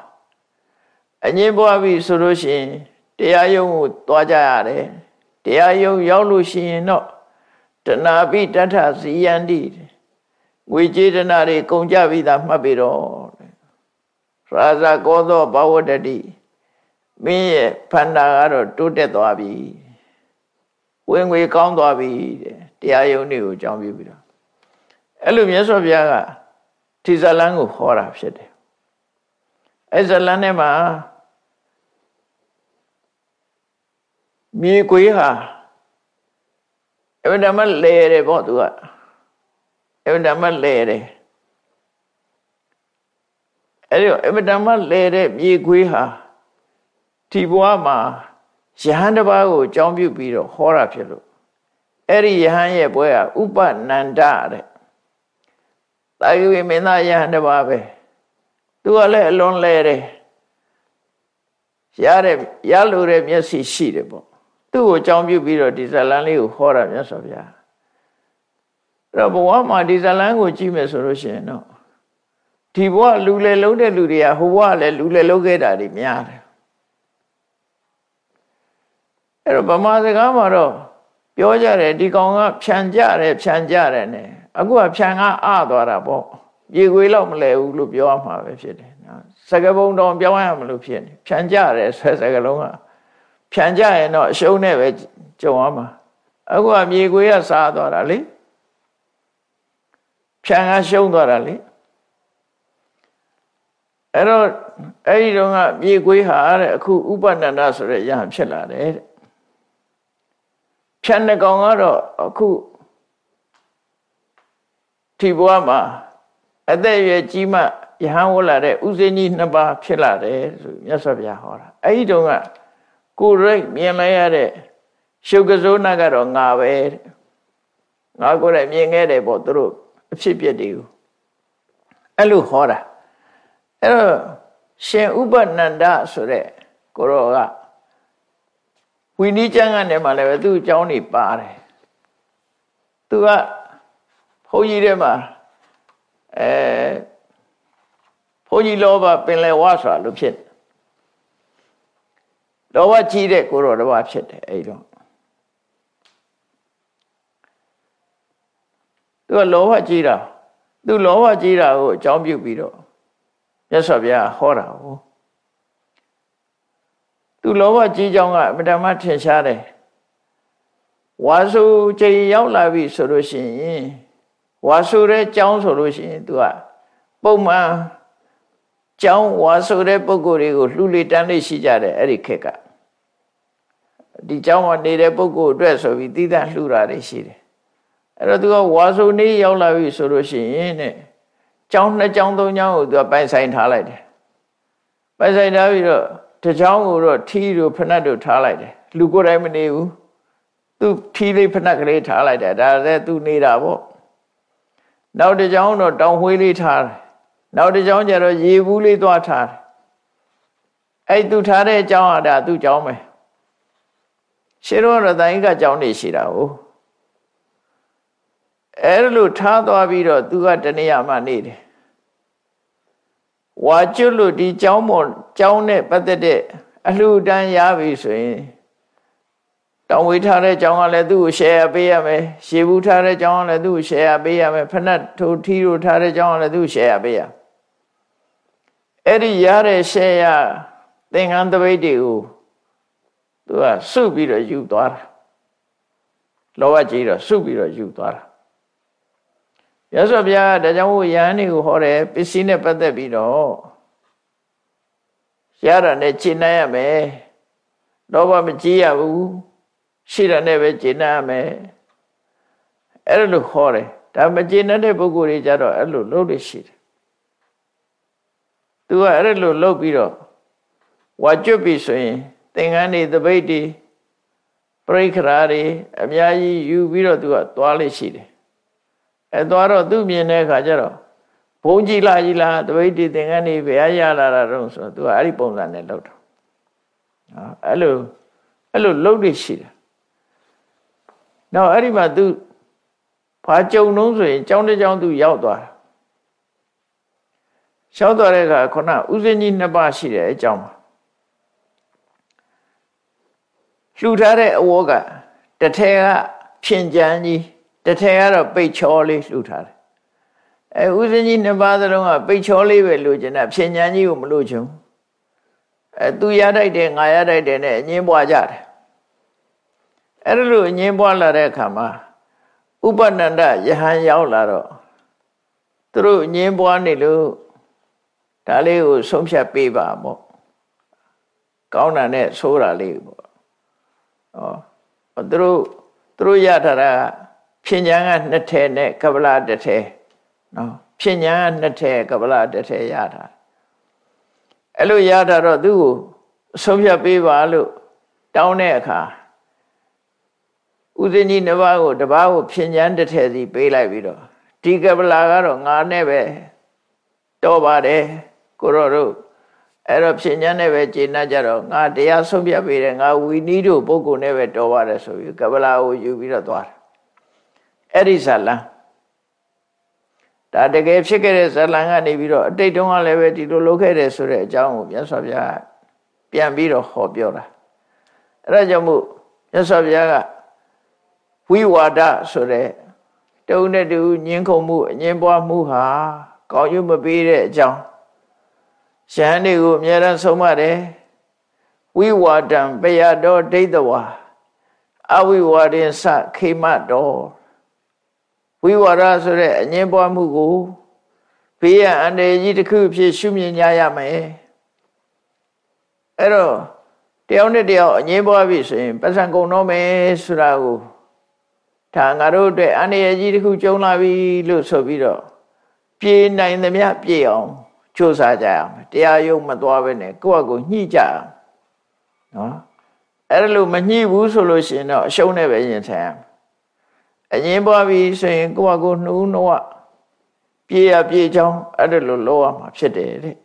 အငင်းပွားပြီဆိုလို့ရှိရင်တရားယုံကိုသွားကြရတယ်တရားယုံရောက်လို့ရှိရင်တော့တဏှာပိတထဇီယန္တိငွေကြေးတဏှာတွေကုန်ကြပြီသားမှတ်ပြီးတော့ရာဇကောသောဘဝတတိမင်းရဲ့ဖန္တာကတော့တိုးတက်သွားပြီဝင်ငွေကောင်းသွားပြီတဲ့တရားယုံတွေကိုအကြောင်းပြုပြီးတော့အဲ့လိုမြတ်စွာဘုရားက ဒီဇလန်းကိုဟောတာဖြစ်တယ်အဲ့ဇလန်းထဲမှာမြေကွေးဟာအမှန်တမ်းလဲတယ်ပေါ့သူကအမှန်တမ်းလဲတယ်အဲ့ဒီအမှန်တမ်းလဲတဲ့မြေကွေးဟာဒီဘဝမှာယဟန်တစ်ပါးကိုအကြောင်းပြုပြီးတော့ဟောတာဖြစ်လို့အဲ့ဒီယဟန်ရဲ့ပွဲကဥပနန္ဒတဲ့ တာယဝိမင်းသားယဟန်တစ်ပါးပဲသူကလည်းအလွန်လဲတယ်ရတဲ့ရလို့တဲ့မျက်စိရှိတယ်ပေါ့သူ့ကိုအကြောင်းပြုပြီးတော့ဒီဇလန်းလေးကိုဟောတာမြတ်စွာဘုရားအဲ့တော့ဘဝမှာဒီဇလန်းကိုကြည့်မယ်ဆိုလို့ရှိရင်တော့ဒီဘဝလူလေလုံးတဲ့လူတွေကဟိုဘဝလည်းလူလေလုံးခဲ့တာတွေများတယ်အဲ့တော့ဗမာစကားမှာတော့ပြောကြတယ်ဒီကောင်ကဖြန်ကြတယ်ဖြန်ကြတယ်နဲ့ အခုကဖြန်ကအသွားတာပေါ့ရေခွေလောက်မလဲဘူးလို့ပြောရမှာပဲဖြစ်တယ်နော်စကပုံတော်ပြောင်းရမလို့ဖြစ်နေဖြန်ကြတယ်ဆွဲစကလုံးကဖြန်ကြရင်တော့အရှုံးနဲ့ပဲကြုံရမှာအခုကမြေခွေကစားသွားတာလေဖြန်ကရှုံးသွားတာလေအဲ့တော့အဲ့ဒီတော့ကမြေခွေးဟာတဲ့အခုဥပဒန္တဆိုတဲ့ရဟဖြစ်လာတယ်တဲ့ဖြန်တဲ့ကောင်ကတော့အခု ဒီဘဝမှာအသက်အရွယ်ကြီးမှယဟန်ဝလာတဲ့ဥစဉ်ကြီးနှစ်ပါးဖြစ်လာတယ်ဆိုမြတ်စွာဘုရားဟောတာအဲ့ဒီတုန်းကကိုရိတ်မြင်လိုက်ရတဲ့ရှုပ်ကစိုးနာကတော့ငါပဲတဲ့ငါကိုယ်လည်းမြင်ခဲ့တယ်ပေါ့သူတို့အဖြစ်ပြက်တွေကိုအဲ့လိုဟောတာအဲ့တော့ရှင်ဥပနန္ဒဆိုတဲ့ကိုရောကဝိနည်းကျမ်းကနေမှလည်းပဲသူ့အကြောင်းနေပါတယ်သူကဘု န်းကြီးထဲမှာအဲဘုန်းကြီးလောဘပင်လယ်ဝါဆိုတာလို့ဖြစ်လောဘကြီးတဲ့ကိုရောတဘာဖြစ်တယ်အဲ့တော့သူကလောဘကြီးတာသူလောဘကြီးတာကိုအကြောင်းပြုပြီးတော့မြတ်စွာဘုရားဟောတာဟုတ်သူလောဘကြီးကြောင်းကအမတမထင်ရှားတယ်ဝါစုချိန်ရောက်လာပြီဆိုလို့ရှိရင် ဝါစုတဲ့ကြောင်းဆိုလို့ရှိရင် तू ကပုံမှန်ကြောင်းဝါစုတဲ့ပုံကိုယ်တွေကိုလှူလေတန်းလေးရှိကြတယ်အဲ့ဒီခက်ကဒီကြောင်းမှာနေတဲ့ပုံကိုယ်အတွက်ဆိုပြီးတိတန့်လှူတာတွေရှိတယ်အဲ့တော့ तू ကဝါစုနေရောက်လာပြီဆိုလို့ရှိရင်တဲ့ကြောင်းနှစ်ကြောင်းသုံးကြောင်းကို तू ကပိုင်ဆိုင်ထားလိုက်တယ်ပိုင်ဆိုင်ထားပြီးတော့တချောင်းကိုတော့ထီးတို့ဖနက်တို့ထားလိုက်တယ်လူကိုယ်တိုင်မနေဘူးသူထီးလေးဖနက်ကလေးထားလိုက်တယ်ဒါလည်းသူနေတာပေါ့ နောက်တစ်ကြောင်းတော့တောင်ဝေးလေးထားတယ်နောက်တစ်ကြောင်းကျတော့ရေဘူးလေးသွားထားတယ်အဲ့သူထားတဲ့အကြောင်းအတာသူ့ကြောင်းပဲရှင်းတော့တော့တိုင်းကကြောင်းနေရှိတာ哦အဲ့လိုထားသွားပြီးတော့သူကတနေရာမှနေတယ်ဝါကျွတ်လို့ဒီကြောင်းမော်ကြောင်းနဲ့ပတ်သက်တဲ့အလှူတန်းရပြီဆိုရင် တောင်းဝေးထားတဲ့ကြောင်းကလည်းသူ့ကို share ပေးရမယ်ရှေဘူးထားတဲ့ကြောင်းကလည်းသူ့ကို share ပေးရမယ်ဖဏတ်ထိုထီတို့ထားတဲ့ကြောင်းကလည်းသူ့ကို share ပေးရအဲ့ဒီရတဲ့ share သင်္ကန်းတပိတ်တွေကိုသူကစုပြီးတော့ယူသွားတာလောဘကြီးတော့စုပြီးတော့ယူသွားတာရသော်ဗျာဒါကြောင့်ယဟန်တွေကိုဟောတယ်ပစ္စည်းနဲ့ပတ်သက်ပြီးတော့ရတာနဲ့ရှင်းနိုင်ရမယ်လောဘမကြီးရဘူး ရှိတာနဲ့ပဲကျင့်နိုင်ရမယ်အဲ့လိုခေါ်တယ်ဒါမကျင့်တဲ့ပုဂ္ဂိုလ်တွေကြတော့အဲ့လိုလုပ်လို့ရှိတယ်သူကအဲ့လိုလုပ်ပြီးတော့ဝါကျွတ်ပြီဆိုရင် သင်္ကန်းတွေတပိတ်တွေပြိခရာတွေအများကြီးယူပြီးတော့သူကသွားလို့ရှိတယ်အဲသွားတော့သူမြင်တဲ့အခါကျတော့ဘုံကြီးလာကြီးလာတပိဋ္ဌိသင်္ကန်းနေဘယ်ရလာတာတော့ဆိုတော့ तू အဲ့ဒီပုံစံနဲ့လောက်တာနော်အဲ့လိုအဲ့လိုလှုပ်နေရှိတယ် နောက်အဲ့ဒီမှာ तू ဘာကြုံလုံးဆိုရင်ကြောင်းတစ်ကြောင်း तू ရောက်သွားတာရှောက်သွားတဲ့အခါခုနဥစဉ်ကြီးနှစ်ပါးရှိတယ်အကြောင်းမှာလှူထားတဲ့အဝေါကတထဲကဖြင်ကြမ်းကြီးတထဲကတော့ပိတ်ချောလေးလှူထားတယ်အဲဥစဉ်ကြီးနှစ်ပါးသလုံးကပိတ်ချောလေးပဲလှူကျင်တာဖြင်ကြမ်းကြီးကိုမလှူချင်အဲသူရတိုက်တယ်ငါရတိုက်တယ်နဲ့အငင်းပွားကြတယ် အဲ့လိုအငင်းပွားလာတဲ့အခါမှာဥပနန္ဒယဟန်ရောက်လာတော့သူတို့အငင်းပွားနေလို့ဒါလေးကိုဆုံးဖြတ်ပေးပါပေါ့ကောင်းတာနဲ့ဆိုးတာလေးပေါ့ဩသူတို့သူတို့ရထားတာဖြဉ္ညာကနှစ်ထဲနဲ့ကပလာတစ်ထဲနော်ဖြဉ္ညာကနှစ်ထဲကပလာတစ်ထဲရတာအဲ့လိုရတာတော့သူ့ကိုဆုံးဖြတ်ပေးပါလို့တောင်းတဲ့အခါ ဥစဉ်ကြီးနှစ်ပါးကိုတစ်ပါးကိုဖြဉ္ညာတစ်ထဲစီပေးလိုက်ပြီးတော့ဒီကပလာကတော့ငါနဲ့ပဲတော့ပါတယ်ကိုရောတို့အဲ့တော့ဖြဉ္ညာနဲ့ပဲကျေနပ်ကြတော့ငါတရားဆုံးဖြတ်ပေးတယ်ငါဝီနီးတို့ပုဂ္ဂိုလ်နဲ့ပဲတော်ပါတယ်ဆိုပြီးကပလာကိုယူပြီးတော့သွားတယ်အဲ့ဒီဇာလံဒါတကယ်ဖြစ်ခဲ့တဲ့ဇာလံကနေပြီးတော့အတိတ်တုန်းကလည်းပဲဒီလိုလုပ်ခဲ့တယ်ဆိုတဲ့အကြောင်းကိုမြတ်စွာဘုရားပြန်ပြီးတော့ဟောပြောတာအဲ့ဒါကြောင့်မို့မြတ်စွာဘုရားက ဝိဝါဒဆိုတဲ့တုံးနဲ့တူညင်းခုန်မှုအငင်းပွားမှုဟာကောင်းကျိုးမပေးတဲ့အကြောင်းရှဟန်တွေကိုအများရန်ဆုံးမတယ်ဝိဝါဒံပယတော်ဒိဋ္ဌဝါအဝိဝါဒင်စခေမတော်ဝိဝါဒဆိုတဲ့အငင်းပွားမှုကိုဘေးရန်အနေကြီးတစ်ခုဖြစ်ရှုမြင်ကြရမယ်အဲ့တော့တယောက်နဲ့တယောက်အငင်းပွားပြီဆိုရင်ပတ်စံကုန်တော့မယ်ဆိုတာကို ဒါငါတို့အတွက်အန္တရာယ်ကြီးတစ်ခုကြုံလာပြီလို့ဆိုပြီးတော့ပြေနိုင်သမျှပြေအောင်ကြိုးစားကြရမယ်တရားယုံမသွားဘဲနဲ့ကိုယ့်အကိုညှိကြနော်အဲ့လိုမညှိဘူးဆိုလို့ရှိရင်တော့အရှုံးနဲ့ပဲရင်ဆိုင်ရမယ်အရင်ပွားပြီဆိုရင်ကိုယ့်အကိုနှူးနှောပြေရပြေချောင်းအဲ့ဒါလိုလောရမှာဖြစ်တယ်တဲ့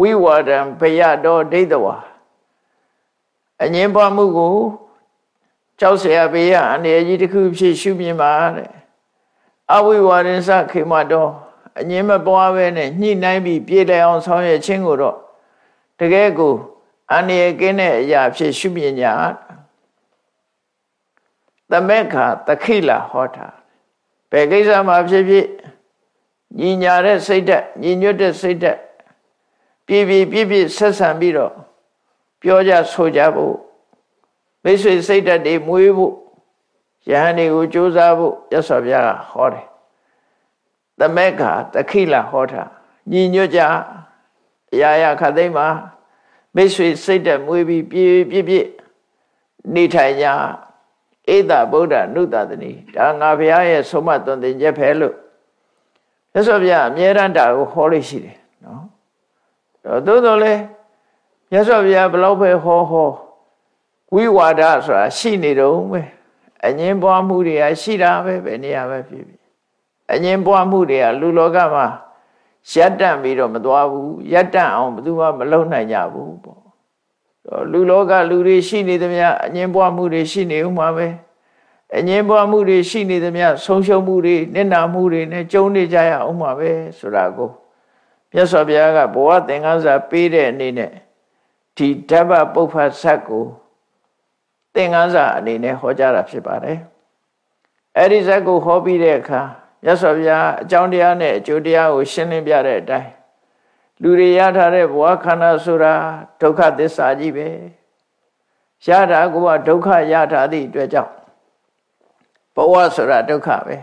ဝိဝါဒံဘယတော်ဒိဋ္ဌဝါအငင်းပွားမှုကို ကြောက်เสียဘေးရအနေကြီးတစ်ခုဖြစ်ရှုမြင်ပါတဲ့အဝိဝါဒင်္စခေမတော်အငင်းမပွားပဲနဲ့ညှိနှိုင်းပြီးပြေလည်အောင်ဆောင်ရွက်ခြင်းကိုတော့တကယ်ကိုအန္တရာယ်ကင်းတဲ့အရာဖြစ်ရှုမြင်ညာသမက်ခာတခိလာဟောတာဘယ်ကိစ္စမှာဖြစ်ဖြစ်ညီညာတဲ့စိတ်ဓာတ်ညီညွတ်တဲ့စိတ်ဓာတ်ပြည့်ပြည့်ပြည့်ပြည့်ဆက်ဆံပြီးတော့ပြောကြဆိုကြဖို့ မိတ်ဆွေစိတ်ဓာတ်တွေမွေးဖို့ယဟန်တွေကိုကြိုးစားဖို့ရသော်ဗျာဟောတယ်သမက်ခာတခိလာဟောတာညီညွတ်ကြအရာရာခသိမ့်မှာမိတ်ဆွေစိတ်တက်မွေးပြီးပြည့်ပြည့်ပြည့်နေထိုင်ကြဧတဗုဒ္ဓနုတတတိဒါငါဘုရားရဲ့ဆုံးမသွန်သင်ချက်ပဲလို့မြတ်စွာဘုရားအမြဲတမ်းတာကိုဟောလို့ရှိတယ်နော်သို့တော်လည်းမြတ်စွာဘုရားဘလောက်ပဲဟောဟော ဝိဝါဒဆိုတာရှိနေတော့ပဲအငင်းပွားမှုတွေကရှိတာပဲဘယ်နေရာပဲဖြစ်ဖြစ်အငင်းပွားမှုတွေကလူလောကမှာရပ်တန့်ပြီးတော့မသွားဘူးရပ်တန့်အောင်ဘယ်သူမှမလုပ်နိုင်ကြဘူးပေါ့လူလောကလူတွေရှိနေသမျှအငင်းပွားမှုတွေရှိနေဥမှာပဲအငင်းပွားမှုတွေရှိနေသမျှဆုံးရှုံးမှုတွေနစ်နာမှုတွေနဲ့ကြုံနေကြရအောင်မှာပဲဆိုတာကိုမြတ်စွာဘုရားကဘဝသင်္ကန်းစာပေးတဲ့အနေနဲ့ဒီဓမ္မပုပ္ပဆတ်ကို သင်္ကန်းစာအနေနဲ့ဟောကြားတာဖြစ်ပါတယ်အဲ့ဒီဇတ်ကိုဟောပြီးတဲ့အခါမြတ်စွာဘုရားအကြောင်းတရားနဲ့အကျိုးတရားကိုရှင်းလင်းပြတဲ့အတိုင်းလူတွေရထားတဲ့ဘဝခန္ဓာဆိုတာဒုက္ခသစ္စာကြီးပဲရတာကဒုက္ခရထားသည့်အတွက်ကြောင့်ဘဝဆိုတာဒုက္ခပဲ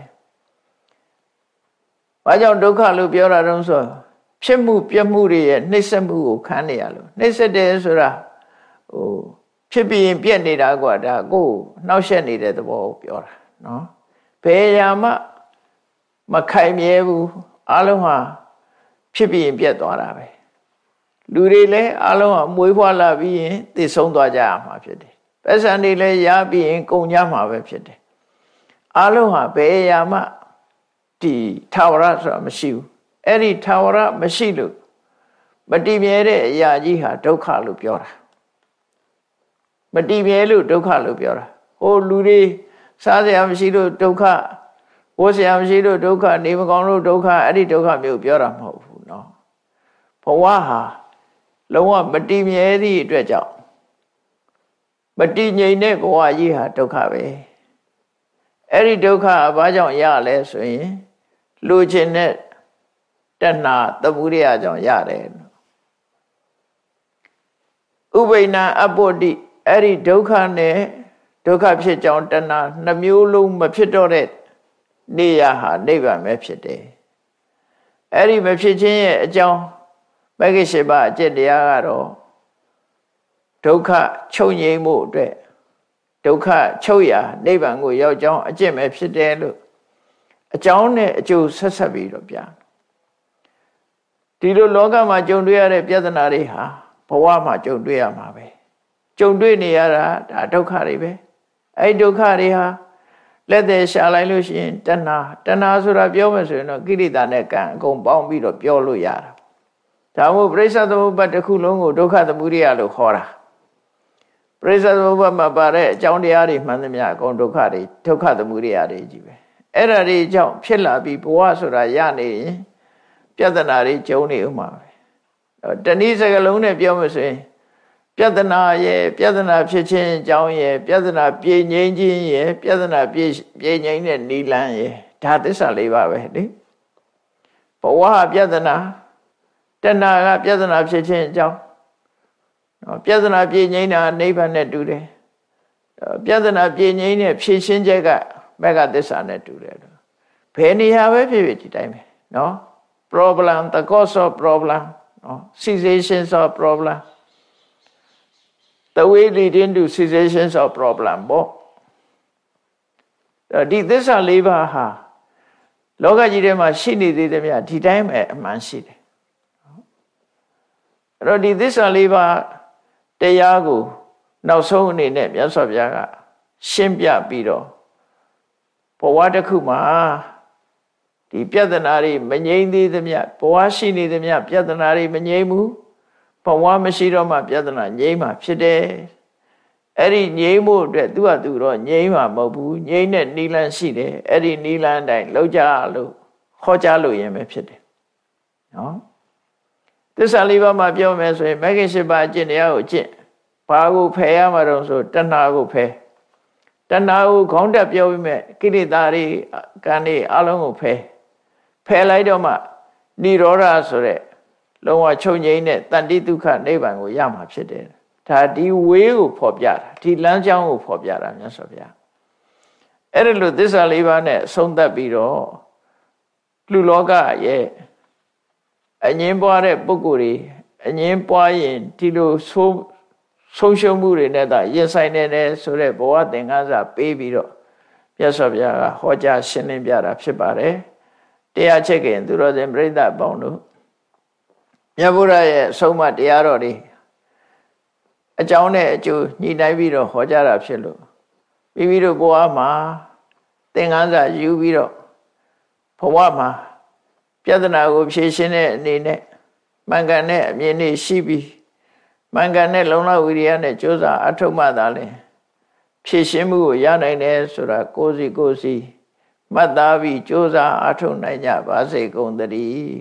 ဘာကြောင့်ဒုက္ခလို့ပြောတာတုံးဆိုဖြစ်မှုပြမှုတွေရဲ့နှိမ့်ဆက်မှုကိုခံနေရလို့နှိမ့်ဆက်တယ်ဆိုတာဟို ဖြစ်ပြီးရင်ပြက်နေတာကဒါကိုနှောက်ယှက်နေတဲ့သဘောကိုပြောတာနော်ဘယ်ရာမှမခိုင်မြဲဘူးအလုံးဟာဖြစ်ပြီးရင်ပြတ်သွားတာပဲလူတွေလည်းအလုံးဟာမွေးဖွားလာပြီးရင်သိဆုံးသွားကြရမှာဖြစ်တယ်ပတ်စံတွေလည်းရပြီးရင်ကုန်ကြမှာပဲဖြစ်တယ်အလုံးဟာဘယ်ရာမှဒီထာဝရဆိုတာမရှိဘူးအဲ့ဒီထာဝရမရှိလို့မတည်မြဲတဲ့အရာကြီးဟာဒုက္ခလို့ပြောတာ မတည်မြဲလို့ဒုက္ခလို့ပြောတာဟိုလူတွေစားစရာမရှိလို့ဒုက္ခဝတ်စရာမရှိလို့ဒုက္ခနေမကောင်းလို့ဒုက္ခအဲ့ဒီဒုက္ခမျိုးပြောတာမဟုတ်ဘူးเนาะဘဝဟာလုံးဝမတည်မြဲသည့်အတွက်ကြောင့်မတည်ငြိမ်တဲ့ဘဝကြီးဟာဒုက္ခပဲအဲ့ဒီဒုက္ခဘာကြောင့်ရလဲဆိုရင်လူချင်းတဲ့တဏှာသမှုရိယကြောင့်ရတယ်ဥပိ္ပနာအပ္ပတိ အဲ့ဒီဒုက္ခနဲ့ဒုက္ခဖြစ်ကြောင်းတဏှာနှမျိုးလုံးမဖြစ်တော့တဲ့နေရဟာနိဗ္ဗာန်ပဲဖြစ်တယ်အဲ့ဒီမဖြစ်ခြင်းရဲ့အကြောင်းမဂ္ဂင်၈ပါးအကျင့်တရားကတော့ဒုက္ခချုပ်ငြိမ်းမှုအတွက်ဒုက္ခချုပ်ရာနိဗ္ဗာန်ကိုရောက်ကြောင်းအကျင့်ပဲဖြစ်တယ်လို့အကြောင်းနဲ့အကျိုးဆက်ဆက်ပြီးတော့ပြဒီလိုလောကမှာကြုံတွေ့ရတဲ့ပြဿနာတွေဟာဘဝမှာကြုံတွေ့ရမှာပဲ ကြုံတွေ့နေရတာဒါဒုက္ခတွေပဲအဲ့ဒုက္ခတွေဟာလက်သေးရှာလိုက်လို့ရှိရင်တဏှာတဏှာဆိုတာပြောမယ်ဆိုရင်တော့ကိရိတာနဲ့ကံအကုန်ပေါင်းပြီးတော့ပြောလို့ရတာဒါမို့ပြိဿသမုပ္ပါတစ်ခုလုံးကိုဒုက္ခသမုဒိယလို့ခေါ်တာပရိစ္ဆေသမုပ္ပါမှာပါတဲ့အကြောင်းတရားတွေမှန်သမျှအကုန်ဒုက္ခတွေဒုက္ခသမုဒိယတွေကြီးပဲအဲ့ဒါတွေကြောင့်ဖြစ်လာပြီးဘဝဆိုတာရနေရင်ပြဿနာတွေကျုံနေဥမှာပဲတနည်းစကလုံးနဲ့ပြောမှဆိုရင် ပြဿနာရဲ့ပြဿနာဖြစ်ခြင်းအကြောင်းရဲ့ပြဿနာပြေငြိမ်းခြင်းရဲ့ပြဿနာပြေပြေငြိမ်းတဲ့နိလန်းရဲ့ဒါသစ္စာလေးပါပဲလေဘဝပြဿနာတဏှာကပြဿနာဖြစ်ခြင်းအကြောင်းနော်ပြဿနာပြေငြိမ်းတာနိဗ္ဗာန်နဲ့တူတယ်ပြဿနာပြေငြိမ်းတဲ့ဖြည့်ရှင်းချက်ကမက္ကသစ္စာနဲ့တူတယ်ဘယ်နေရာပဲဖြစ်ဖြစ်ဒီတိုင်းပဲနော် problem the cause of problem နော် cessations of problem the way leading to cessations of problem ပေါ့ဒီသစ္စာလေးပါးဟာလောကကြီးထဲမှာရှိနေသေးတယ်မြတ်ဒီတိုင်းပဲအမှန်ရှိတယ်အဲ့တော့ဒီသစ္စာလေးပါးတရားကိုနောက်ဆုံးအနေနဲ့မြတ်စွာဘုရားကရှင်းပြပြီးတော့ဘဝတစ်ခုမှာဒီပြဿနာတွေမငြိမ်းသေးသမျှဘဝရှိနေသမျှပြဿနာတွေမငြိမ်းဘူး ဘဝမရှိတော့မှပြဿနာငြိမ်းမှာဖြစ်တယ်အဲ့ဒီငြိမ်းဖို့အတွက်သူ့ဟာသူတော့ငြိမ်းမှာမဟုတ်ဘူးငြိမ်းတဲ့နီလန်းရှိတယ်အဲ့ဒီနီလန်းတိုင်းလောက်ကြလို့ခေါ်ကြလို့ရင်ပဲဖြစ်တယ်နော်သစ္စာလေးပါးမှာပြောမယ်ဆိုရင်မဂ္ဂင်၈ပါးအကျင့်တရားကိုအကျင့်ဘာကိုဖယ်ရမှာတော့ဆိုတဏှာကိုဖယ်တဏှာကိုခေါင်းတက်ပြောပြီးမဲ့ကိလေသာတွေကံတွေအလုံးကိုဖယ်ဖယ်လိုက်တော့မှនិရောဓဆိုတဲ့ လုံးဝချုပ်ငြိမ်းတဲ့တန်တိဒုက္ခနိဗ္ဗာန်ကိုရမှာဖြစ်တယ်ဒါဒီဝေးကိုဖော်ပြတာဒီလမ်းကြောင်းကိုဖော်ပြတာမြတ်စွာဘုရားအဲ့ဒါလို့သစ္စာလေးပါးနဲ့ဆုံးသက်ပြီးတော့လူလောကရဲ့အငင်းပွားတဲ့ပုဂ္ဂိုလ်တွေအငင်းပွားရင်ဒီလိုဆိုးဆုံးရှုံးမှုတွေနဲ့သာရင်ဆိုင်နေတယ်ဆိုတဲ့ဘဝသင်္ကန်းစာပေးပြီးတော့မြတ်စွာဘုရားကဟောကြားရှင်းလင်းပြတာဖြစ်ပါတယ်တရားချက်ကင်သူတော်စင်ပြိဿပေါင်းတို့ မြတ်ဗုဒ္ဓရဲ့အဆုံးအမတရားတော်တွေအကြောင်းနဲ့အကျိုးညှိနှိုင်းပြီးတော့ဟောကြားတာဖြစ်လို့ပြီးပြီးတော့ဘဝမှာသင်္ကန်းစာယူပြီးတော့ဘဝမှာပြဿနာကိုဖြေရှင်းတဲ့အနေနဲ့မှန်ကန်တဲ့အမြင်တွေရှိပြီးမှန်ကန်တဲ့လုံလဝိရိယနဲ့ကြိုးစားအထုတ်မှသာလေဖြည့်ရှင်းမှုကိုရနိုင်တယ်ဆိုတာကိုယ်စီကိုယ်စီမှတ်သားပြီးကြိုးစားအထုတ်နိုင်ကြပါစေကုန်သတည်း